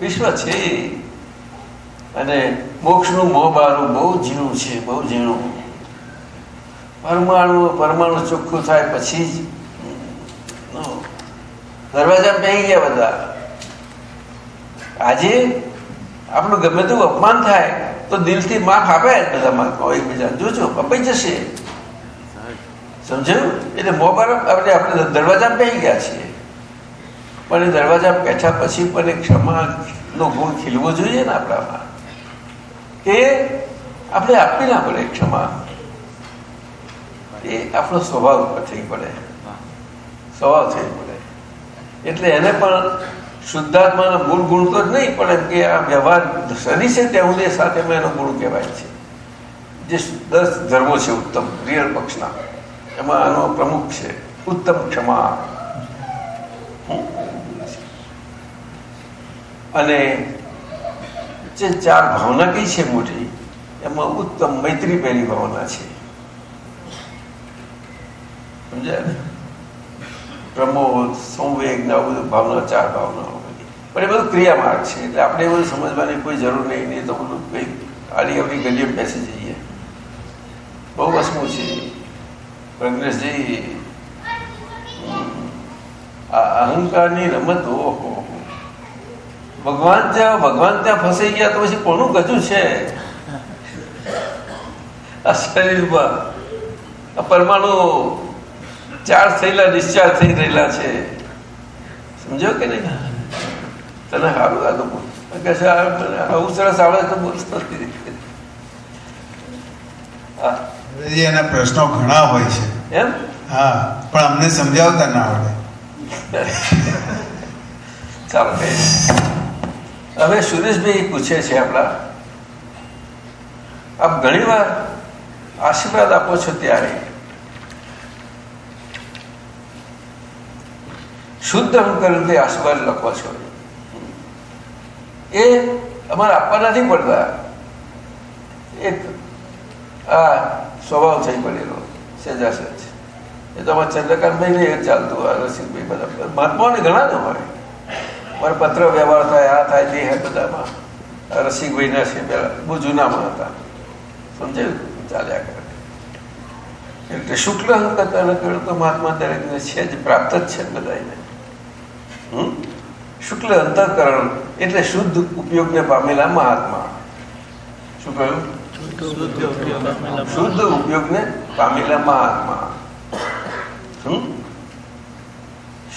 વિશ્વ છે. અને મોક્ષનું મોબારું બહુ ઝીણું છે બહુ ઝીણું. પરમાણુ પરમાણુ ચોખ્ખું થાય પછી જ. દરવાજા બેહી ગયા બધા. આજે આપણું ગમે તેવું અપમાન થાય, તો દિલથી માફ આપે બધા મહાત્માઓ એકબીજા જોજો, અપાઈ જશે. સમજાયું? એટલે મોબાઈલ આપણે આપણે દરવાજા બેહી ગયા છીએ. પણ દરવાજા બેઠા પછી પણ ક્ષમાનો ગુણ ખીલવો જોઈએ ને આપણામાં. કે આપણે આપવી ના પડે ક્ષમા. એ આપણો સ્વભાવ ઉપર થઈ પડે. સ્વભાવ થઈ પડે. એટલે એને પણ શુદ્ધાત્માનો મૂળ ગુણ તો જ નહીં, પણ એમ કે આ વ્યવહાર શનિ છે ત્યાં સુધી સાથે એનો ગુણ કહેવાય છે. જે દસ ધર્મો છે ઉત્તમ, રિયલ પક્ષના, એમાં આનો પ્રમુખ છે ઉત્તમ ક્ષમા. અને જે ચાર ભાવના કઈ છે મોટી, એમાં ઉત્તમ મૈત્રી પહેલી ભાવના છે. સમજાય ને? પ્રમોદ સંવેગના બધું ભાવના, ચાર ભાવનાઓ પણ એ બધું ક્રિયા છે, એટલે આપણે બધું સમજવાની કોઈ જરૂર નહીં નહીં તો બધું કંઈક આડી અવડી ગલીએ બેસી જઈએ. બહુ વસમું છે. પ્રજ્ઞેશજી આ અહંકારની રમત ઓહો. ભગવાન ત્યાં ભગવાન ત્યાં ફસાઈ ગયા તો પછી કોનું ગજું છે? આ શરીરમાં. આ પરમાણુ ચાર્જ થયેલા ડિસ્ચાર્જ થઈ રહેલા છે. સમજો કે નહીં? તને સારું આ તો આવું સરસ આવડે તો બોલતો નથી એના પ્રશ્નો ઘણા હોય છે. એમ? હા પણ અમને સમજાવતા ના આવડે. ચાલો. હવે સુરેશભાઈ પૂછે છે આપણા આપ ઘણી વાર આશીર્વાદ આપો છો ત્યારે? શુદ્ધ અંકરણથી આસમાન લખવા છો. એ અમારે આપવા નથી પડતા એક આ સ્વભાવ થઈ પડેલો સહેજા સહેજ એ તો અમારે ચંદ્રકાંતભાઈ એ ચાલતું આ રસિકભાઈ બધા. મહાત્માઓને ઘણા જ અમારે મારે પત્ર વ્યવહાર થાય, આ થાય, તે હે બધામાં. રસિકભાઈના છે પેલા, બહુ જૂનામાં હતા. સમજાયું ચાલ્યા કરે. એટલે શુક્લ અંકતાના કળ તો મહાત્મા દરેકને છે જ, પ્રાપ્ત જ છે બધાને હમ શુક્લ અંતઃકરણ એટલે શુદ્ધ ઉપયોગને પામેલા મહાત્મા. શું કહ્યું? શુદ્ધ ઉપયોગને પામેલા મહાત્મા.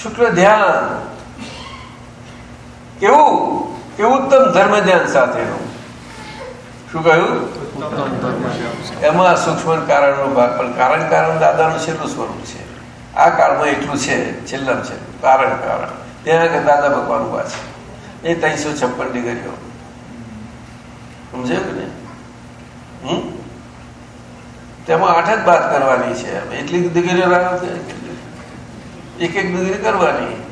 શુક્લ ધ્યાન. કેવું? કે ઉત્તમ ધર્મ ધ્યાન સાથેનું? શું કહ્યું? એમાં સૂક્ષ્મ કારણનો ભાગ, પણ કારણ કારણ દાદાનું છેલ્લું સ્વરૂપ છે. આ કાળમાં એટલું છે છેલ્લા. છે કારણ કારણ. ત્યાં કરતા દાદા ભગવાન ઊભા છે. એ ત્રણસો છપ્પન ડિગ્રીઓ. સમજાયું કે નહીં? હમ? તેમાં આઠ જ વાત કરવાની છે. એટલી ડિગ્રીઓ રાખો એક એક ડિગ્રી કરવાની.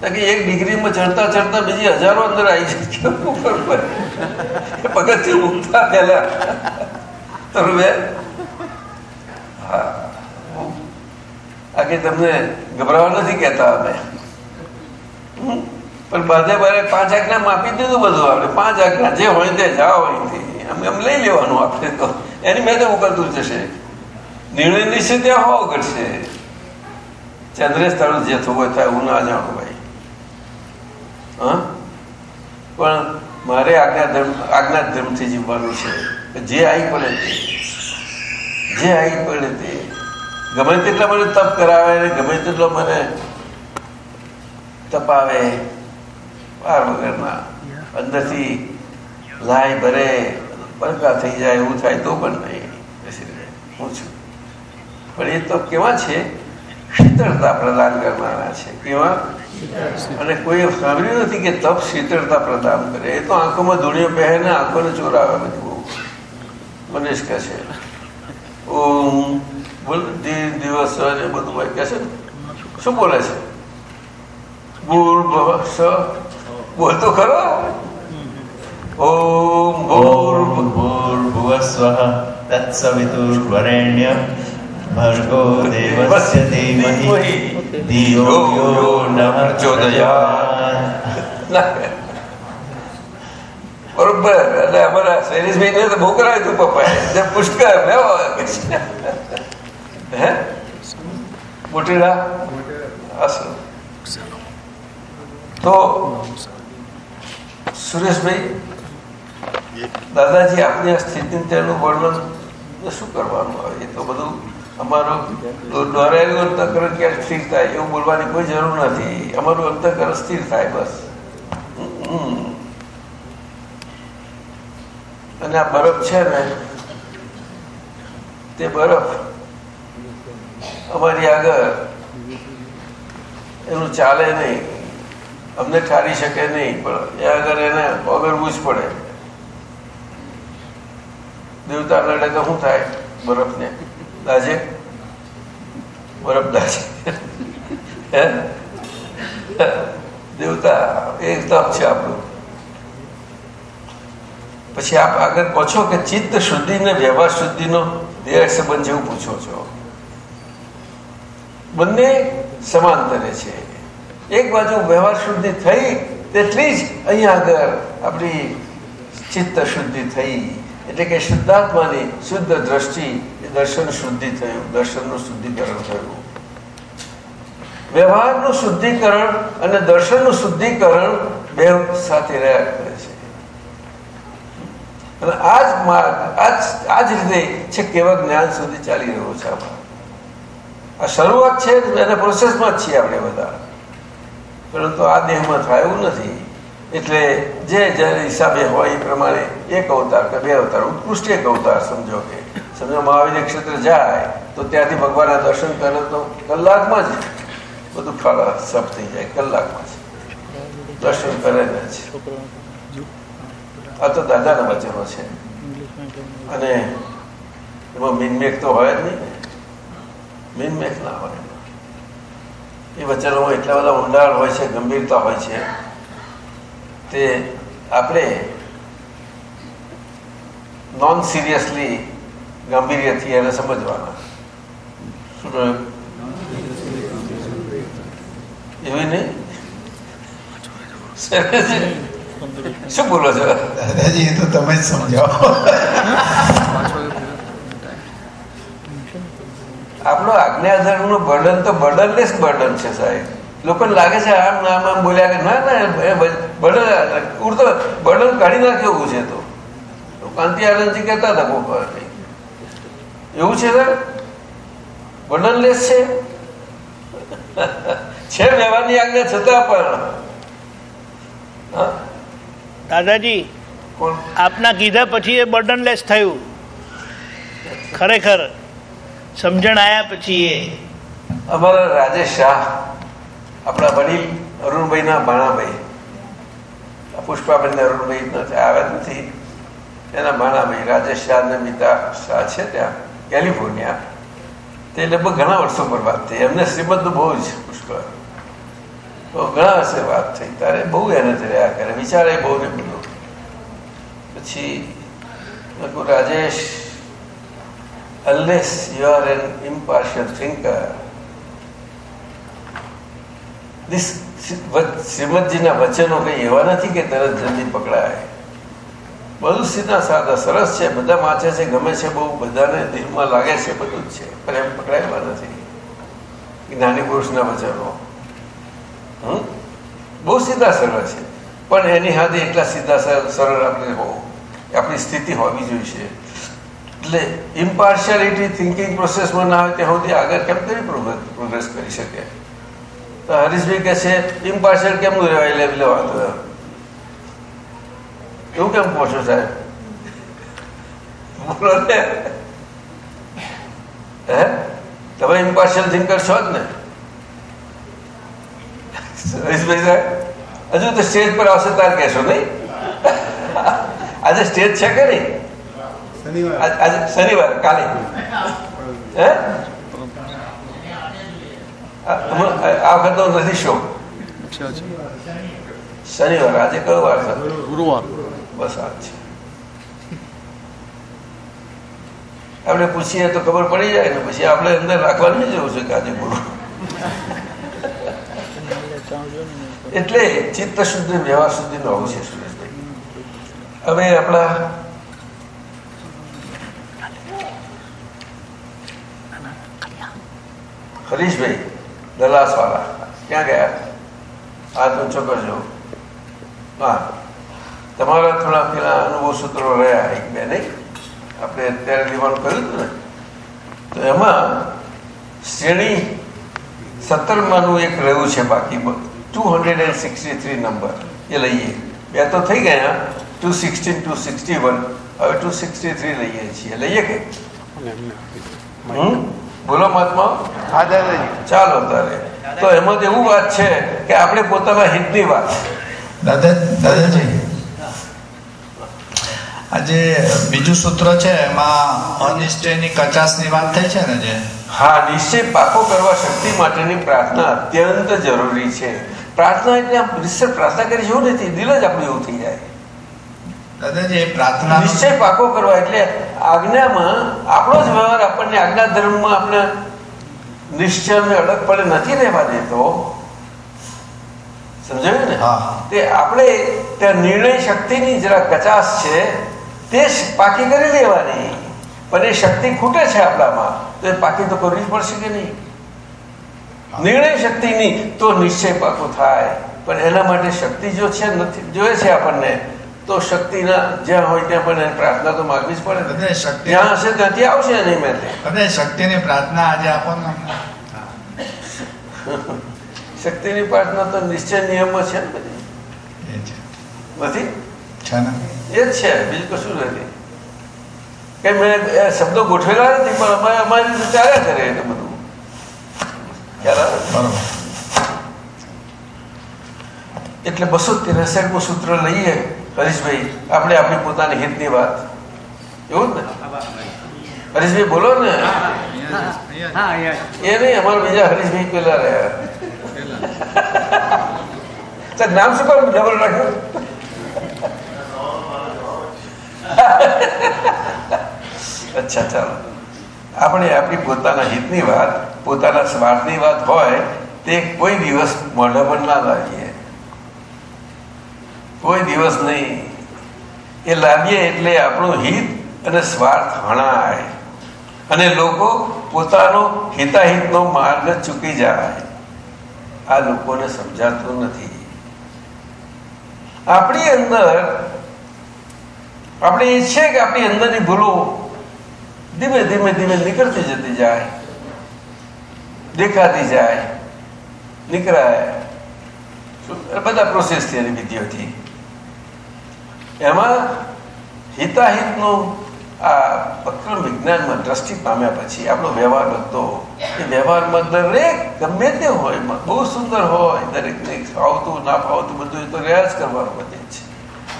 તાકે એક ડિગ્રીમાં ચડતા ચડતા બીજી હજારો અંદર આવી જાય? પગથિયું ઉઠતા પહેલા. તમે હા. આગે તમને ગભરાવા નથી કહેતા અમે? પણ બધે બધે પાંચ આજ્ઞા માપી દીધું બધું આપણે. પાંચ આજ્ઞા જે હોય તે જાઓ અહીંથી. એમ એમ લઈ લેવાનું આપણે તો. એની મેં તો ઉકળતું જશે નિર્ણય નિશ્ચિત ત્યાં હોવો કરશે ચંદ્રેશ સ્થળ જે થવું હોય થાય હું ના જાણું ભાઈ. હા? પણ મારે આજ્ઞા ધર્મ, આજ્ઞા ધર્મથી જીવવાનું છે. જે આવી પડે તે. જે આવી પડે તે. ગમે તેટલા મને તપ કરાવે ગમે તેટલો મને તપાવે. પાર વગરના અંદરથી લાય ભરે પડકા થઈ જાય, એવું થાય તો પણ નહીં. હું છું. પણ એ તો કેવા છે? શીતળતા પ્રદાન કરનારા છે. કેવા? અને કોઈ સાંભળ્યું નથી કે તપ શીતળતા પ્રદાન કરે. એ તો આંખોમાં ધૂળીઓ પહેરે આંખોને ચોરાવે બધું. મનીષ કહે છે. ઓમ બોલ દિવસ બધું કહે છે શું બોલે છે? ગુણ બોલતો ખરો. ઓમ ગૌર ગૌર ભુવસ્વ તત્સવિતુર્વરેણ્ય ભર્ગો દેવસ્ય ધીમહિ. ધિયો યો ન પ્રચોદયાત. બરોબર. એટલે અમારા શૈલેષભાઈ ને બહુ કરાવ્યું હતું પપ્પાએ. જે પુષ્કર હે? મોટેરા? મોટેરા. તો સુરેશભાઈ, દાદાજી, આપની આ સ્થિતિ તેનું વર્ણન શું કરવાનું આવે એ તો બધું અમારો દોરાયેલું અંતકરણ ક્યારે સ્થિર થાય, એવું બોલવાની કોઈ જરૂર નથી. અમારું અંતકરણ સ્થિર થાય બસ. અને આ બરફ છે ને, તે બરફ અમારી આગળ એનું ચાલે નહીં. અમને ઠારી શકે નહીં, પણ એ આગળ એને ઓગળવું જ પડે. દેવતા નડે તો શું થાય? બરફને. દાજે? બરફ દાજે. દેવતા, એ તપ છે આપણું. પછી આપ આગળ પહોંચો કે ચિત્ત શુદ્ધિ ને વ્યવહાર શુદ્ધિનો દેહ સંબંધ જેવું પૂછો છો? બંને સમાંતરે છે. એક બાજુ વ્યવહાર શુદ્ધિ થઈ, તેટલી જ અહીંયા આગળ આપણી ચિત્ત શુદ્ધિ થઈ. એટલે કે શુદ્ધાત્માની શુદ્ધ દ્રષ્ટિ દર્શન શુદ્ધિ થયું, દર્શનનું શુદ્ધિકરણ થયું. વ્યવહારનું શુદ્ધિકરણ અને દર્શનનું શુદ્ધિકરણ બે સાથે રહ્યા કરે છે. અને આ જ માર્ગ આ જ રીતે છે કેવા જ્ઞાન સુધી ચાલી રહ્યો છે આ શરૂઆત છે એના પ્રોસેસમાં જ છીએ આપણે બધા. પરંતુ આ દેહમાં થાય એવું નથી. એટલે જે જ્યારે હિસાબે હોય એ પ્રમાણે એક અવતાર કે બે અવતાર, ઉત્કૃષ્ટ એક અવતાર સમજો કે. સમજો મહાવીર ક્ષેત્ર જાય, તો ત્યાંથી ભગવાનના દર્શન કરે તો કલાકમાં જ બધું ફળ સફ થઈ જાય, કલાકમાં જ. દર્શન કરે જ. આ તો દાદાના વચનો છે. અને એમાં મિનમેક તો હોય જ નહીં ને. મિનમેક ના હોય. એ વચનોમાં એટલા બધા ઊંડાણ હોય છે, ગંભીરતા હોય છે, તે આપણે નોન સિરિયસલી ગંભીર્યથી એને સમજવાના. શું એવી નહીં? શું બોલો છો? દાદાજી, એ તો તમે જ સમજાવો. આપણો આજ્ઞાધર્મનું બર્ડન તો બર્ડનલેસ બર્ડન છે સાહેબ. લોકોને લાગે છે આમ નામ આમ બોલ્યા કે ના ના બર્ડન ઉડતો બર્ડન કાઢી નાખે એવું છે તો. કાંતિ આનંદજી કહેતા હતા કોઈ એવું છે સર બર્ડનલેસ છે? છે વ્યવહારની આજ્ઞા છતાં પણ. હા? દાદાજી આપના કીધા પછી એ બર્ડનલેસ થયું. ખરેખર. સમજણ આયા પછી એ અમારા રાજેશ શાહ, આપણા વડીલ અરુણભાઈના ભાણાભાઈ પુષ્પાબેન અરુણભાઈ આવ્યા નથી. એના ભાણાભાઈ રાજેશ શાહ ને શાહ છે ત્યાં, કેલિફોર્નિયા. તે લગભગ ઘણા વર્ષો પર વાત થઈ. એમને શ્રીમદનું બહુ જ પુષ્કળ. તો ઘણા વર્ષે વાત થઈ. ત્યારે બહુ એને રહ્યા કરે. વિચારે બહુ ને બધું. પછી Rajesh unless you are an impartial thinker, this શ્રીમદજીના વચનો કઈ એવા નથી કે તરત જલ્દી પકડાય બધું સીધા સાધા સરસ છે બધા વાંચે છે ગમે છે બહુ બધાને દિલમાં લાગે છે બધું જ છે પણ એમ પકડાયેલા નથી જ્ઞાની પુરુષના વચનો બહુ સીધા સરળ છે પણ એની હાથે એટલા સીધા સરળ આપણે હોવું આપણી સ્થિતિ હોવી જોઈએ એટલે ઇમ્પાર્શિયાલિટી થિંકિંગ પ્રોસેસમાં ના હોય ત્યાં સુધી આગળ કેમ કરી પ્રોગ્રેસ કરી શકે? તો હરીશભાઈ કહે છે ઇમ્પાર્શિયલ કેમનું રહેવાય લે લેવા તો એવું કેમ કહો છો સાહેબ? બોલો ને. હે? તમે ઇમ્પાર્શિયલ થિંકર છો જ ને. હરીશભાઈ સાહેબ, હજુ તો સ્ટેજ પર આવશે તાર કહેશો નહીં? આજે સ્ટેજ છે કે નહીં? શનિવાર આજ- શનિવાર કાલે. હે? આ વખત તો નથી શો. છે છે શનિવાર આજે કયો વાર છે? ગુરુવાર. બસ આ છે. આપણે પૂછીએ તો ખબર પડી જાય ને પછી આપણે અંદર રાખવાનું જ એવું છે કે આજે ગુરુ. એટલે ચિત્ત શુદ્ધિ વ્યવહાર શુદ્ધિ નો અવશેષ હવે આપણા હરીશભાઈ દલાસવાળા ક્યાં ગયા? આ ઊંચો કરજો હા. તમારા થોડા પેલા અનુભવ સૂત્રો રહ્યા એક બે નહીં? આપણે અત્યારે લેવાનું કર્યું હતું ને? તો એમાં શ્રેણી સત્તરમાંનું એક રહ્યું છે બાકી two hundred and sixty three number એ લઈએ. બે તો થઈ ગયા. Two sixteen two sixty one હવે ટુ સિક્સટી થ્રી લઈએ છીએ. લઈએ કે? હમ? બોલો મહાત્મા. હા દાદાજી. ચાલો તારે. તો એમાં એવું વાત છે કે આપણે પોતાના હિતની વાત. દાદા દાદાજી. આજે બીજું સૂત્ર છે એમાં અનિશ્ચયની કચાસની વાત થઈ છે ને જે? હા નિશ્ચય પાકો કરવા શક્તિ માટેની પ્રાર્થના અત્યંત જરૂરી છે. પ્રાર્થના એટલે નિશ્ચય પ્રાર્થના કરી જેવું નથી દિલ જ આપણું એવું થઈ જાય. દાદાજી પ્રાર્થના નિશ્ચય પાકો કરવા એટલે આજ્ઞામાં આપણો જ વ્યવહાર આપણને આજ્ઞા ધર્મમાં આપણે નિશ્ચય અડગ પડે નથી રહેવા દેતો. સમજાયું ને? તે આપણે ત્યાં નિર્ણય શક્તિની જરા કચાશ છે તે પાકી કરી લેવાની પણ એ શક્તિ ખૂટે છે આપણામાં તો એ પાકી તો કરવી જ પડશે કે નહીં? નિર્ણય શક્તિની તો નિશ્ચય પાકો થાય. પણ એના માટે શક્તિ જો છે નથી જોઈએ છે આપણને તો શક્તિના જ્યાં હોય ત્યાં પણ પ્રાર્થના તો માગવી જ પડે ને. શક્તિ જ્યાં હશે ત્યાંથી આવશે નહીં મેં દાદા શક્તિની પ્રાર્થના આજે આપો ને. શક્તિની પ્રાર્થના તો નિશ્ચય નિયમમાં છે ને બધી. એ છે. ને? એ જ છે બીજું કશું નથી. કે મેં શબ્દો ગોઠવેલા નથી પણ અમારે અમારી રીતે ચાલ્યા કરે એટલે બધું? બરોબર. એટલે બસો ત્રેસઠમું સૂત્ર લઈએ. હરીશભાઈ આપણે આપણી પોતાની હિતની વાત. એવું ને? હરીશભાઈ બોલો ને. એ નહીં, અમારા બીજા હરીશભાઈ પેલા રહ્યા. નામ શું કામ ડબલ રાખ્યું અચ્છા, ચાલો. આપણે આપણી પોતાના હિતની વાત, પોતાના સ્વાર્થની વાત હોય, તે કોઈ દિવસ મોઢા પણ ના લાવીએ. કોઈ દિવસ નહીં. એ લાવીએ એટલે આપણું હિત અને સ્વાર્થ હણાય અને લોકો પોતાનો હિતાહિતનો માર્ગ ચૂકી જાય. આ લોકોને સમજાતું નથી. આપણી અંદર, આપણે ઈચ્છીએ કે આપણી અંદરની ભૂલો ધીમે ધીમે ધીમે નીકળતી જતી જાય. દેખાતી જાય. નીકળાય. બધા પ્રોસેસ થયેલી વિધિઓથી. એમાં હિતાહિતનું આ અક્રમ વિજ્ઞાનમાં દ્રષ્ટિ પામ્યા પછી આપણો વ્યવહાર બધો એ વ્યવહારમાં દરેક ગમે તે હોય બહુ સુંદર હોય, દરેકને ફાવતું, ના ફાવતું બધું તો રહ્યા જ કરવાનું બધે છે.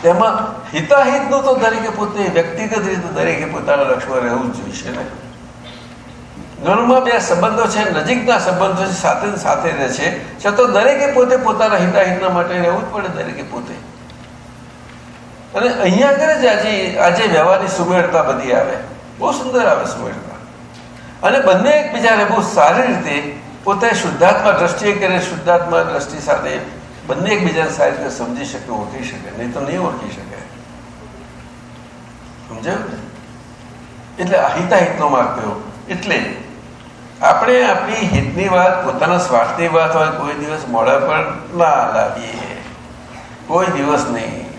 તેમાં હિતાહિતનું તો દરેકે પોતે વ્યક્તિગત રીતે દરેકે પોતાના લક્ષ્યમાં રહેવું જ જોઈશે ને. ઘરમાં બે સંબંધો છે, નજીકના સંબંધો છે, સાથે સાથે રહે છે. છતાં દરેકે પોતે પોતાના હિતાહિતના માટે રહેવું જ પડે, દરેકે પોતે અને અહીંયા આગળ જ આજે આજે વ્યવહારની સુમેળતા બધી આવે. બહુ સુંદર આવે સુમેળતા. અને બંને એકબીજાને બહુ સારી રીતે પોતે શુદ્ધાત્મા દ્રષ્ટિએ કરે શુદ્ધાત્મા દ્રષ્ટિ સાથે બંને એકબીજાને સારી રીતે સમજી શકે, ઓળખી શકે. નહીં તો નહીં ઓળખી શકે. સમજાયું ને? એટલે અહિતાહિતનો હિતાહિતનો માર્ગ કયો? એટલે આપણે આપણી હિતની વાત, પોતાના સ્વાર્થની વાત હોય, કોઈ દિવસ મોડા પર ના લાવીએ. કોઈ દિવસ નહીં.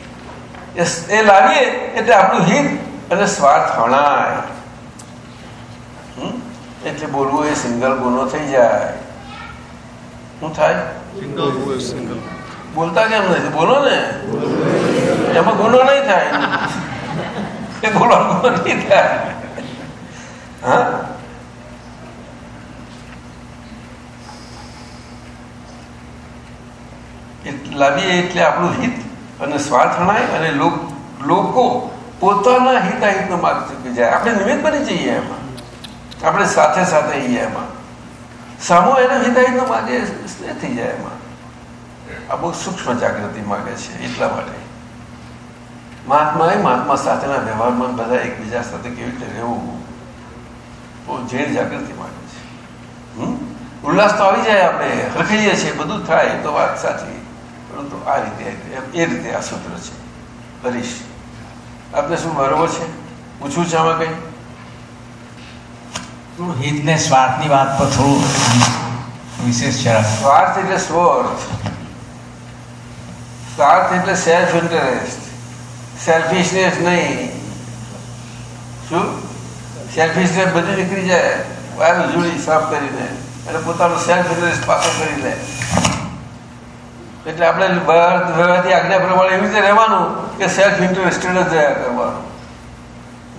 એ લાવીએ એટલે આપણું હિત અને સ્વાર્થ હણાય. હમ? એટલે બોલવું એ સિંગલ ગુનો થઈ જાય. શું થાય? બોલતા કેમ નથી? બોલો ને. એમાં ગુનો નહીં થાય. એ ગુનો નહીં થાય. હા? એટલે લાવીએ એટલે આપણું હિત અને સ્વાર્થ હણાય અને લોક- પોતાના હિતાહિતનો માર્ગ ચૂકી જાય. આપણે નિમિત્ત બની જઈએ એમાં. આપણે સાથે સાથે જઈએ એમાં. સામો એનો હિતાહિતનો માર્ગ એ થઈ જાય એમાં. આ બહુ સૂક્ષ્મ જાગૃતિ માગે છે, એટલા માટે. મહાત્મા એ મહાત્મા સાથેના વ્યવહારમાં બધા એકબીજા સાથે કેવી રીતે રહેવું? બહુ ઝેર જાગૃતિ માગે છે? ઉલ્લાસ તો આવી જાય આપણે. હરખાઈએ છીએ, બધું થાય, તો વાત સાચી. પરંતુ આ રીતે એ રીતે આ સૂત્ર છે. હરીશ આપને શું બરોબર છે? પૂછવું છે આમાં કંઈ? થોડું હિત ને સ્વાર્થની વાત પર થોડું વિશેષ છે. સ્વાર્થ એટલે સ્વર્થ સ્વાર્થ એટલે સેલ્ફ ઇન્ટરેસ્ટ સેલ્ફિશનેસ નહીં. શું? સેલ્ફિશનેસ બધી નીકળી જાય. વાયર જોડી સાફ કરીને. અને પોતાનો સેલ્ફ ઇન્ટરેસ્ટ પાછો કરી લે. એટલે આપણે રહેવાથી આજ્ઞા પ્રમાણે એવી રીતે રહેવાનું કે સેલ્ફ ઇન્ટરેસ્ટેડ જ રહ્યા કરવાનું.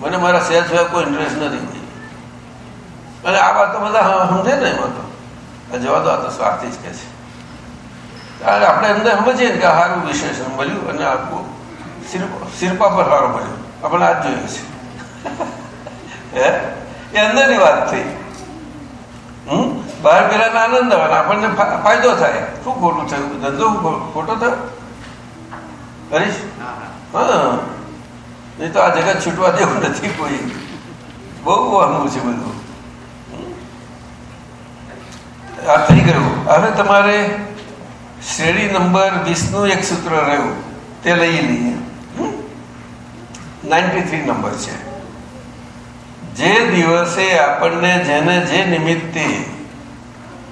મને મારા સેલ્ફ કોઈ ઇન્ટરેસ્ટ નથી. અને આ વાત તો બધા સમજે ને એમાં તો. જવા દો, આ તો સ્વાર્થી જ કે છે. કારણ આપણે અંદર સમજીએ ને કે સારું વિશેષણ મળ્યું અને આખું સિરપા પર સારું મળ્યું. આપણે આ જ જોયું છે. હે? એ અંદરની વાત થઈ. હમ? બહાર પેલા આનંદ આવે આપણને ફાયદો થાય. શું ખોટું થયું? ધંધો ખોટો થયો? કરીશ હા નહીં તો આ જગત છૂટવા દેવું નથી કોઈ. બહુ વાહનું છે બધું. આ થઈ ગયું. હવે તમારે શ્રેણી નંબર વીસનું એક સૂત્ર રહ્યું. તે લઈ લઈએ. નાઇન્ટી થ્રી નંબર છે. જે દિવસે આપણને જેને જે નિમિત્તે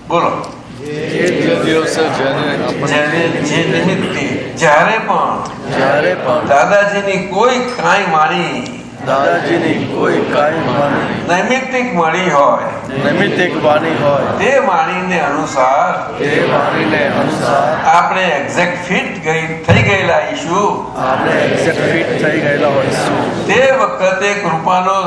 બોલો. દિવસે જેને જેને જે નિમિત્તે જ્યારે પણ જ્યારે પણ. દાદાજીની કોઈ કાંઈ માણી દાદાજીની કોઈ કાંઈ વાણી નૈમિત્તિક મળી હોય. નૈમિત્તિક વાણી હોય. તે માણીને અનુસાર તે વાણીને અનુસાર આપણે એક્ઝેક્ટ ફિટ ગઈ થઈ ગયેલા ઈશુ આપણે એક્ઝેક્ટ ફિટ થઈ ગયેલા હોઈશું. તે વખતે કૃપાનો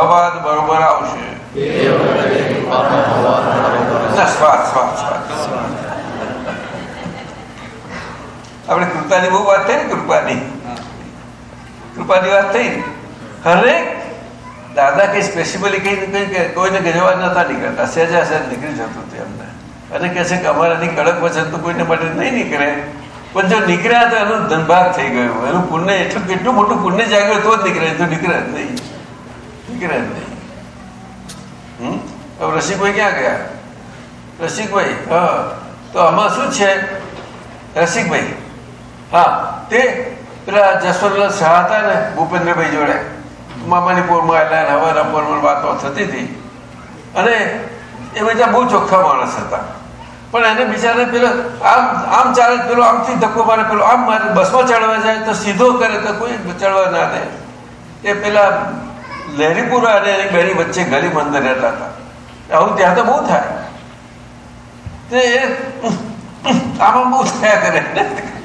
હવાદ બરોબર આવશે. એ વખતે કૃપાનો હવા બરોબર સ્વાદ સ્વાદ સ્વાદ. આપણે કૃપાની બહુ વાત થઈ ને કૃપાની? કૃપાની વાત થઈ ને. હરેક દાદા કઈ સ્પેસિફિકલી કઈ કઈ કોઈને ગજવા નતા નીકળતા સહેજા સહેજ નીકળી જતું હતું એમને. અને કહે છે કે અમારાથી કડક વચન તો કોઈને માટે નહીં નીકળે. પણ જો નીકળ્યા તો એનું ધનભાગ થઈ ગયું. એનું પુણ્ય એટલું કેટલું મોટું પુણ્ય જાગ્યું તો જ નીકળે તો નીકળે જ નહીં. નીકળે જ નહીં. હમ? હવે રસિકભાઈ ક્યાં ગયા? રસિકભાઈ, હા. તો આમાં શું છે? રસિકભાઈ, હા. તે પેલા જસવરલાલ શાહ હતા ને ભૂપેન્દ્રભાઈ જોડે. મામાની પોરમાં આવેલા અને હવાના પોરમાં વાતો થતી હતી. અને એ બધા બહુ ચોખ્ખા માણસ હતા. પણ એને બિચારે પેલો આમ આમ ચાલે પેલો આમથી ધક્કો મારે પેલો, આમ મારે બસમાં ચડવા જાય તો સીધો કરે તો કોઈ ચડવા ના દે. એ પેલા લહેરીપુરા અને એની બેની વચ્ચે ગલી અંદર રહેતા હતા. આવું ત્યાં તો બહુ થાય. તે આમાં બહુ થયા કરે.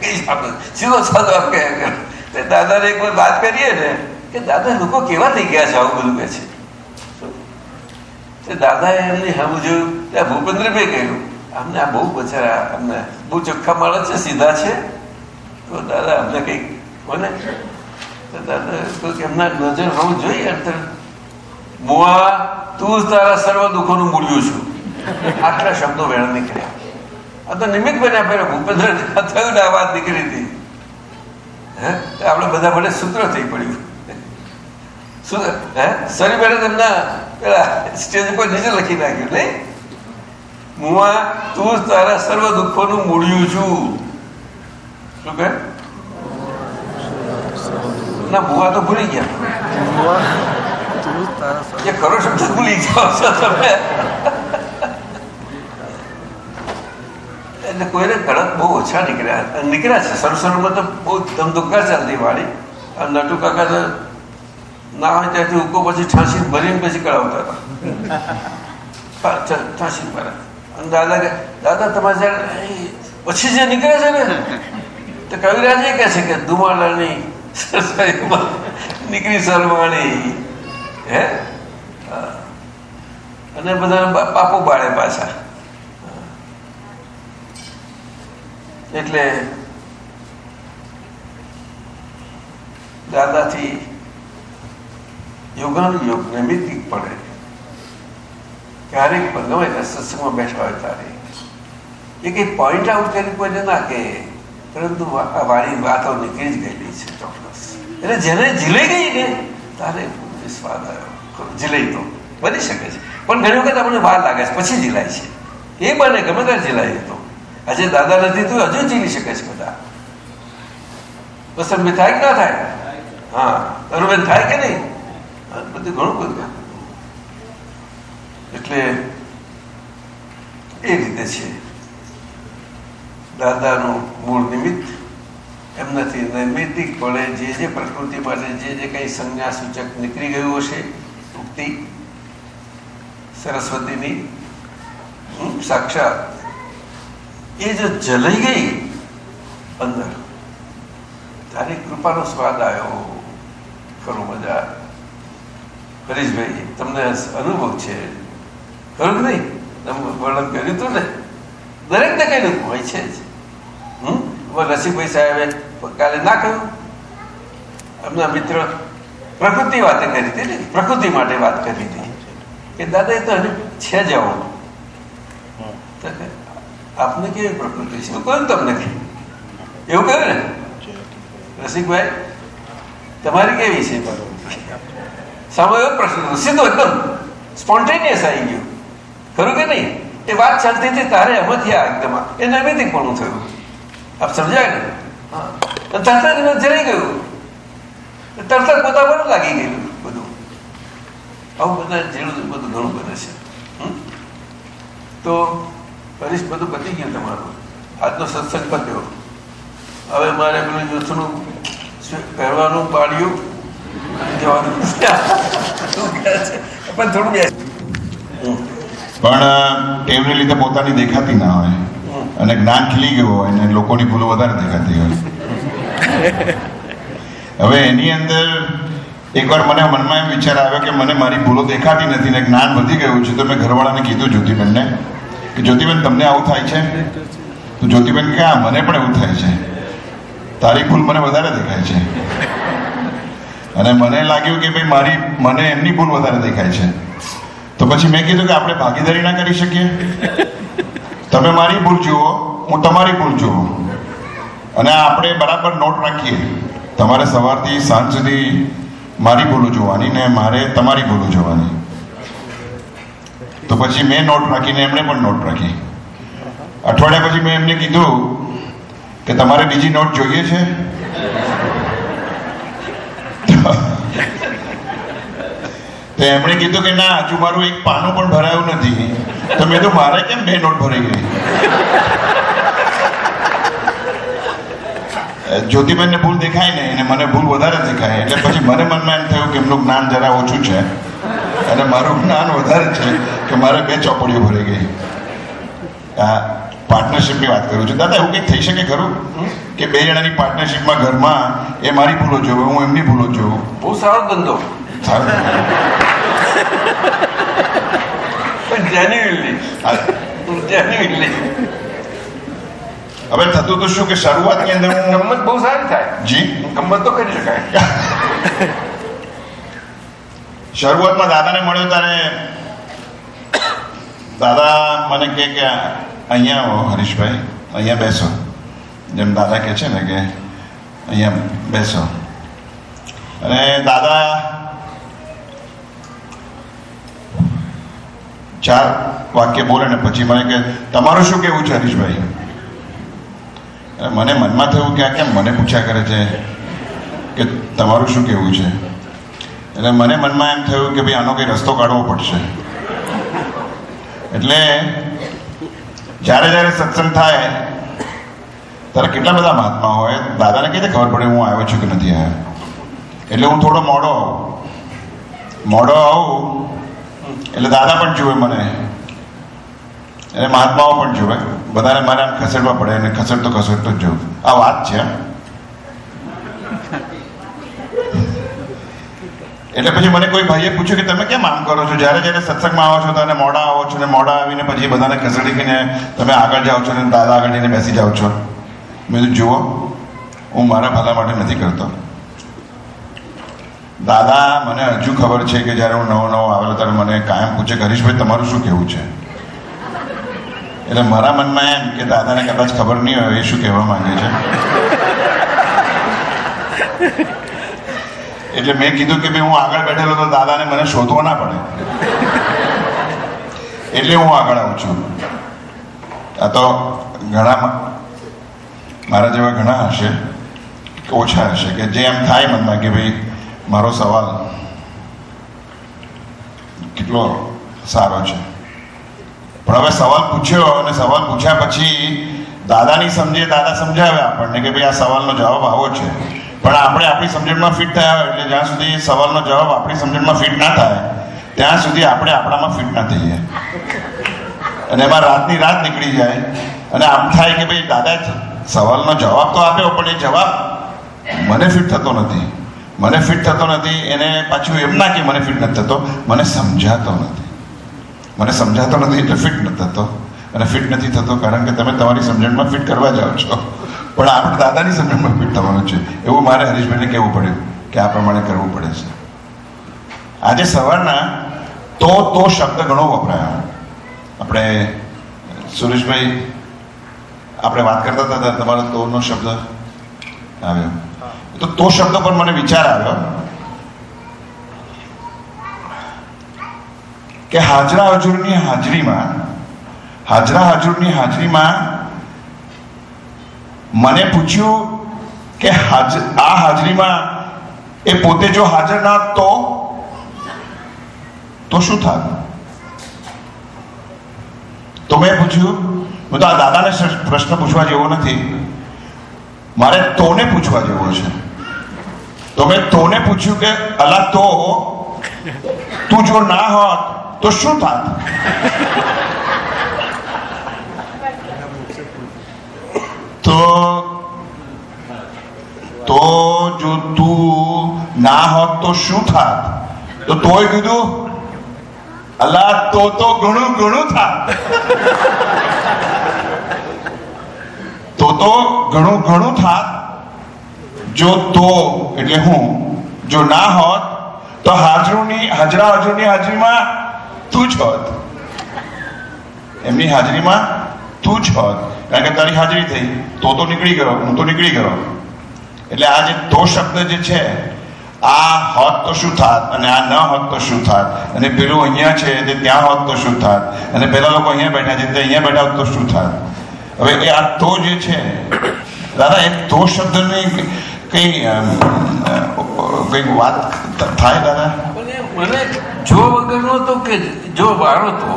સીધો સાધો કહ્યા કરે દાદાને એક વાત કરીએ ને કે દાદા લોકો કેવા થઈ ગયા છે આવું બધું કે છે? તે દાદાએ એમની હમ જોયું ત્યાં ભૂપેન્દ્રભાઈ કહ્યું, અમને આ બહુ બચારા, અમને બહુ ચોખ્ખા માણસ છે, સીધા છે. તો દાદા અમને કંઈક કોને દાદા એમના નજર હોવું જોઈએ અંતર મુઆ તું તારા સર્વ દુઃખોનું મૂલ્યું છું. આટલા શબ્દો વેણ નીકળ્યા. આ તો નિમિત્ત બન્યા પહેલા ભૂપેન્દ્ર થયું ને વાત નીકળી હતી. આપણે બધા ભલે સૂત્ર થઈ પડ્યું. સરી મેડમ એમના પેલા સ્ટેજ ઉપર નીચે લખી નાખ્યું નહીં? મુઆ તું જ તારા સર્વ દુઃખોનું મૂળ્યું છું. શું કહે? ના ભુવા તો ભૂલી ગયા. તું તારા એ ખરો શબ્દ ભૂલી જાઓ છો તમે. એટલે કોઈને કડક બહુ ઓછા નીકળ્યા. નીકળ્યા છે. શરૂ શરૂમાં તો બહુ ધમધુકા ચાલતી વાળી. આ નટુ કાકા તો ના હોય ત્યાંથી ઉકો પછી ઠાંસી ભરીને પછી કળાવતા હતા. અને દાદા કે, દાદા, તમારે પછી જે નીકળે છે ને, તો કવિરાજ એ કહે છે કે ધુમાડાની નીકળી સરવાણી. હે? અને બધા પાપો પાડે પાછા. એટલે દાદાથી યોગાનું યોગ નૈમિતિક પડે. ક્યારેક ગમે ત્યાં સત્સંગમાં બેઠા હોય ત્યારે. એ કંઈ પોઈન્ટ આઉટ કરી કોઈને ના કે પરંતુ વાળી વાતો નીકળી જ ગયેલી છે ચોક્કસ. એટલે જેને ઝીલાઈ ગઈ ને, તારે સ્વાદ આવ્યો. ઝીલાઈ તો બની શકે છે. પણ ઘણી વખત આપણને વાર લાગે છે, પછી ઝીલાય છે. એ બને ગમે ત્યારે ઝીલાય તો. આજે દાદા નથી તું હજુ ઝીલી શકે છે બધા. પસંદ થાય કે ના થાય? હા. અનુબેન થાય કે નહીં? બધું ઘણું બધું એટલે એ રીતે છે દાદાનું મૂળ નિમિત્ત એમનાથી નૈમિતિકપણે જે જે પ્રકૃતિ માટે જે જે કંઈ સંજ્ઞા સૂચક નીકળી ગયું હશે ઉક્તિ સરસ્વતીની સાક્ષાત એ જો જલાઈ ગઈ અંદર તારી કૃપાનો સ્વાદ આવ્યો ખરું મજા હરીશભાઈ તમને અનુભવ છે. ખરું કે નહીં? તમે વર્ણન કર્યું હતું ને. દરેકને કઈ હોય છે જ. હમ? રસિકભાઈ સાહેબે કાલે ના કહ્યું. એમના મિત્ર પ્રકૃતિ વાતે કરી હતી ને? પ્રકૃતિ માટે વાત કરી હતી. કે દાદા એ તો હજુ છે જ આવું. તો કે, આપને કેવી પ્રકૃતિ છે? કહ્યું ને તમને? કે એવું કહ્યું ને? રસિકભાઈ તમારી કેવી છે પ્રકૃતિ? સામે એવો પ્રશ્ન? સીધો એકદમ સ્પોન્ટેનિયસ આવી ગયું. ખરું કે નહીં? એ વાત ચાલતી હતી તારે એમાંથી આ એકદમ. એ નૈમિતિકપણું થયું. આપ સમજાય ને તરત જ જઈ ગયું. તરત જ પોતા પર લાગી ગયેલું બધું. આવું બધા જેવું બધું ઘણું બને છે? તો હરીશ બધું પતી ગયું તમારું. આજનો સત્સંગ પત્યો. હવે મારે પેલું જૂથનું પહેરવાનું પાડ્યું? પણ ટેવને લીધે પોતાની દેખાતી ના હોય. અને જ્ઞાન ખીલી ગયું હોય અને લોકોની ભૂલો વધારે દેખાતી હોય. હવે એની અંદર એકવાર મને મનમાં એમ વિચાર આવ્યો કે મને મારી ભૂલો દેખાતી નથી ને જ્ઞાન વધી ગયું છે તો મેં ઘરવાળાને કીધું, જ્યોતિબેનને, કે જ્યોતિબેન, તમને આવું થાય છે? તો જ્યોતિબેન કે, હા, મને પણ એવું થાય છે. તારી ભૂલ મને વધારે દેખાય છે. અને મને લાગ્યું કે ભાઈ મારી, મને એમની ભૂલ વધારે દેખાય છે. તો પછી મેં કીધું કે આપણે ભાગીદારી ના કરી શકીએ? તમે મારી ભૂલ જુઓ, હું તમારી ભૂલ જુઓ અને આપણે બરાબર નોટ રાખીએ. તમારે સવારથી સાંજ સુધી મારી ભૂલો જોવાની ને મારે તમારી ભૂલો જોવાની. તો પછી મેં નોટ રાખીને એમણે પણ નોટ રાખી. અઠવાડિયા પછી મેં એમને કીધું કે તમારે બીજી નોટ જોઈએ છે? તો એમણે કીધું કે ના હજુ મારું એક પાનું પણ ભરાયું નથી. તો મેં તો મારે કેમ બે નોટ ભરાઈ ગઈ? જ્યોતિબેનને ભૂલ દેખાય નહીં અને મને ભૂલ વધારે દેખાય. એટલે પછી મને મનમાં એમ થયું કે એમનું જ્ઞાન જરા ઓછું છે. અને મારું જ્ઞાન વધારે છે કે મારે બે ચોપડીઓ ભરાઈ ગઈ. આ પાર્ટનરશિપની વાત કરું છું. દાદા એવું કંઈક થઈ શકે ખરું? કે બે જણાની પાર્ટનરશિપમાં ઘરમાં એ મારી ભૂલો જોવે હું એમની ભૂલો જોઉં? બહુ સારો ધંધો. સારું. હવે થતું તો શું કે શરૂઆતની અંદર ગમત બહુ સારી થાય. જી? ગમત તો કરી શકાય. શરૂઆતમાં દાદાને મળ્યો ત્યારે દાદા મને કહે કે અહીંયા આવો હરીશભાઈ અહીંયા બેસો. જેમ દાદા કહે છે ને કે અહીંયા બેસો. અને દાદા ચાર વાક્ય બોલે ને પછી મને કે તમારું શું કેવું છે હરીશભાઈ? મને મનમાં થયું કે આ કેમ મને પૂછ્યા કરે છે કે તમારું શું કેવું છે? એટલે મને મનમાં એમ થયું કે ભાઈ, આનો કંઈ રસ્તો કાઢવો પડશે. એટલે જ્યારે જ્યારે સત્સંગ થાય, ત્યારે કેટલા બધા મહાત્મા હોય, દાદાને કઈ ખબર પડે હું આવ્યો છું કે નથી આવ્યો? એટલે હું થોડો મોડો મોડો આવું એટલે દાદા પણ જુએ મને. અને મહાત્માઓ પણ જુએ બધાને મારે આમ ખસેડવા પડે અને ખસેડતો ખસેડતો જ આ વાત છે. એટલે પછી મને કોઈ ભાઈએ પૂછ્યું કે તમે કેમ આમ કરો છો? જ્યારે જ્યારે સત્સંગમાં આવો છો ત્યારે મોડા આવો છો ને મોડા આવીને પછી બધાને ખસેડીને તમે આગળ જાઓ છો ને દાદા આગળ જઈને બેસી જાઓ છો. મેં જુઓ, હું મારા ભલા માટે નથી કરતો. દાદા, મને હજુ ખબર છે કે જ્યારે હું નવો નવો આવેલો ત્યારે મને કાયમ પૂછે કે, હરીશભાઈ, તમારું શું કહેવું છે? એટલે મારા મનમાં એમ કે દાદાને કદાચ ખબર નહીં હોય, એ શું કહેવા માંગે છે? એટલે મેં કીધું કે ભાઈ, હું આગળ બેઠેલો તો દાદાને મને શોધવો ના પડે. એટલે હું આગળ આવું છું. આ તો ઘણા મારા જેવા ઘણા હશે, ઓછા હશે, કે જે એમ થાય મનમાં કે ભાઈ મારો સવાલ કેટલો સારો છે? પણ હવે સવાલ પૂછ્યો અને સવાલ પૂછ્યા પછી દાદાની સમજે, દાદા સમજાવે આપણને કે ભાઈ આ સવાલનો જવાબ આવો છે. પણ આપણે આપણી સમજણમાં ફિટ થયા હોય એટલે જ્યાં સુધી સવાલનો જવાબ આપણી સમજણમાં ફિટ ના થાય, ત્યાં સુધી આપણે આપણામાં ફિટ ના થઈએ. અને એમાં રાતની રાત નીકળી જાય. અને આમ થાય કે ભાઈ દાદા, સવાલનો જવાબ તો આપ્યો, પણ એ જવાબ મને ફિટ થતો નથી. મને ફિટ થતો નથી, એને પાછું એમ ના કે મને ફિટ નથી થતો, મને સમજાતો નથી. મને સમજાતો નથી એટલે ફિટ નથી થતો. અને ફિટ નથી થતો કારણ કે તમે તમારી સમજણમાં ફિટ કરવા જાઓ છો. પણ આપણે દાદાની સમજણમાં ફિટ થવાનું છે. એવું મારે હરીશભાઈને કહેવું પડ્યું કે આ પ્રમાણે કરવું પડે છે. આજે સવારના તો તો શબ્દ ઘણો વપરાયો. આપણે સુરેશભાઈ, આપણે વાત કરતા હતા, તમારો તોનો શબ્દ આવ્યો. તો તો શબ્દ પર મને વિચાર આવ્યો કે હાજરા હજુરની હાજરીમાં, હાજરા હજુરની હાજરીમાં મને પૂછ્યું કે આ હાજરીમાં એ પોતે જો હાજર ના તો? તો શું થાય તો મેં પૂછ્યું, હું તો આ દાદાને પ્રશ્ન પૂછવા જેવો નથી. મારે તોને પૂછવા જેવો છે. તો મેં તોને પૂછ્યું કે, અલા, તો તું જો ના હોત, તો શું થાત? તો તો જો તું ના હોત, તો શું થાત? તો તોય કીધું, અલા, તો તો ઘણું ઘણું થાત. તો તો ઘણું ઘણું થાત. જો તો, એટલે હું, જો ના હોત, તો હાજરુની, હાજરા હજુરની હાજરીમાં તું જ હોત. એમની હાજરીમાં તું જ હોત. કારણ કે તારી હાજરી થઈ. તો તો નીકળી ગયો, હું તો નીકળી ગયો. એટલે આ જે તો શબ્દ જે છે, આ હોત તો શું થાત અને આ ન હોત તો શું થાત? અને પેલું અહીંયા છે તે ત્યાં હોત તો શું થાત? અને પેલા લોકો અહીંયા બેઠા છે તે અહીંયા બેઠા હોત તો શું થાત? હવે એ આ તો જે છે, દાદા, એ તો શબ્દની કઈ કઈ વાત થાય દાદા મને જો વગરનો તો કે જો વાળો તો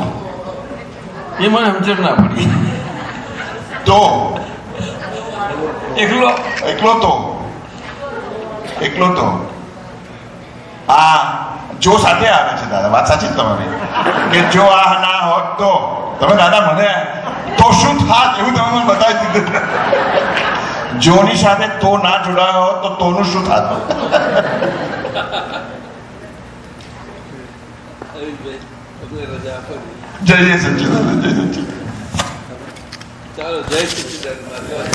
એ મને સમજણ ના પડી. તો? એકલો. એકલો તો? એકલો તો? આ જો સાથે આવે છે દાદા વાત સાચી તમારી? કે જો આ ના હોત તો? તમે દાદા મને તો શું થાત એવું તમે મને બતાવી દીધું. જોની સાથે તો ના જોડાયો હોત તો તોનું શું થતું? જય જય સચિદાનંદ જય સચિદાનંદ. ચાલો, જય સચિદાનંદ.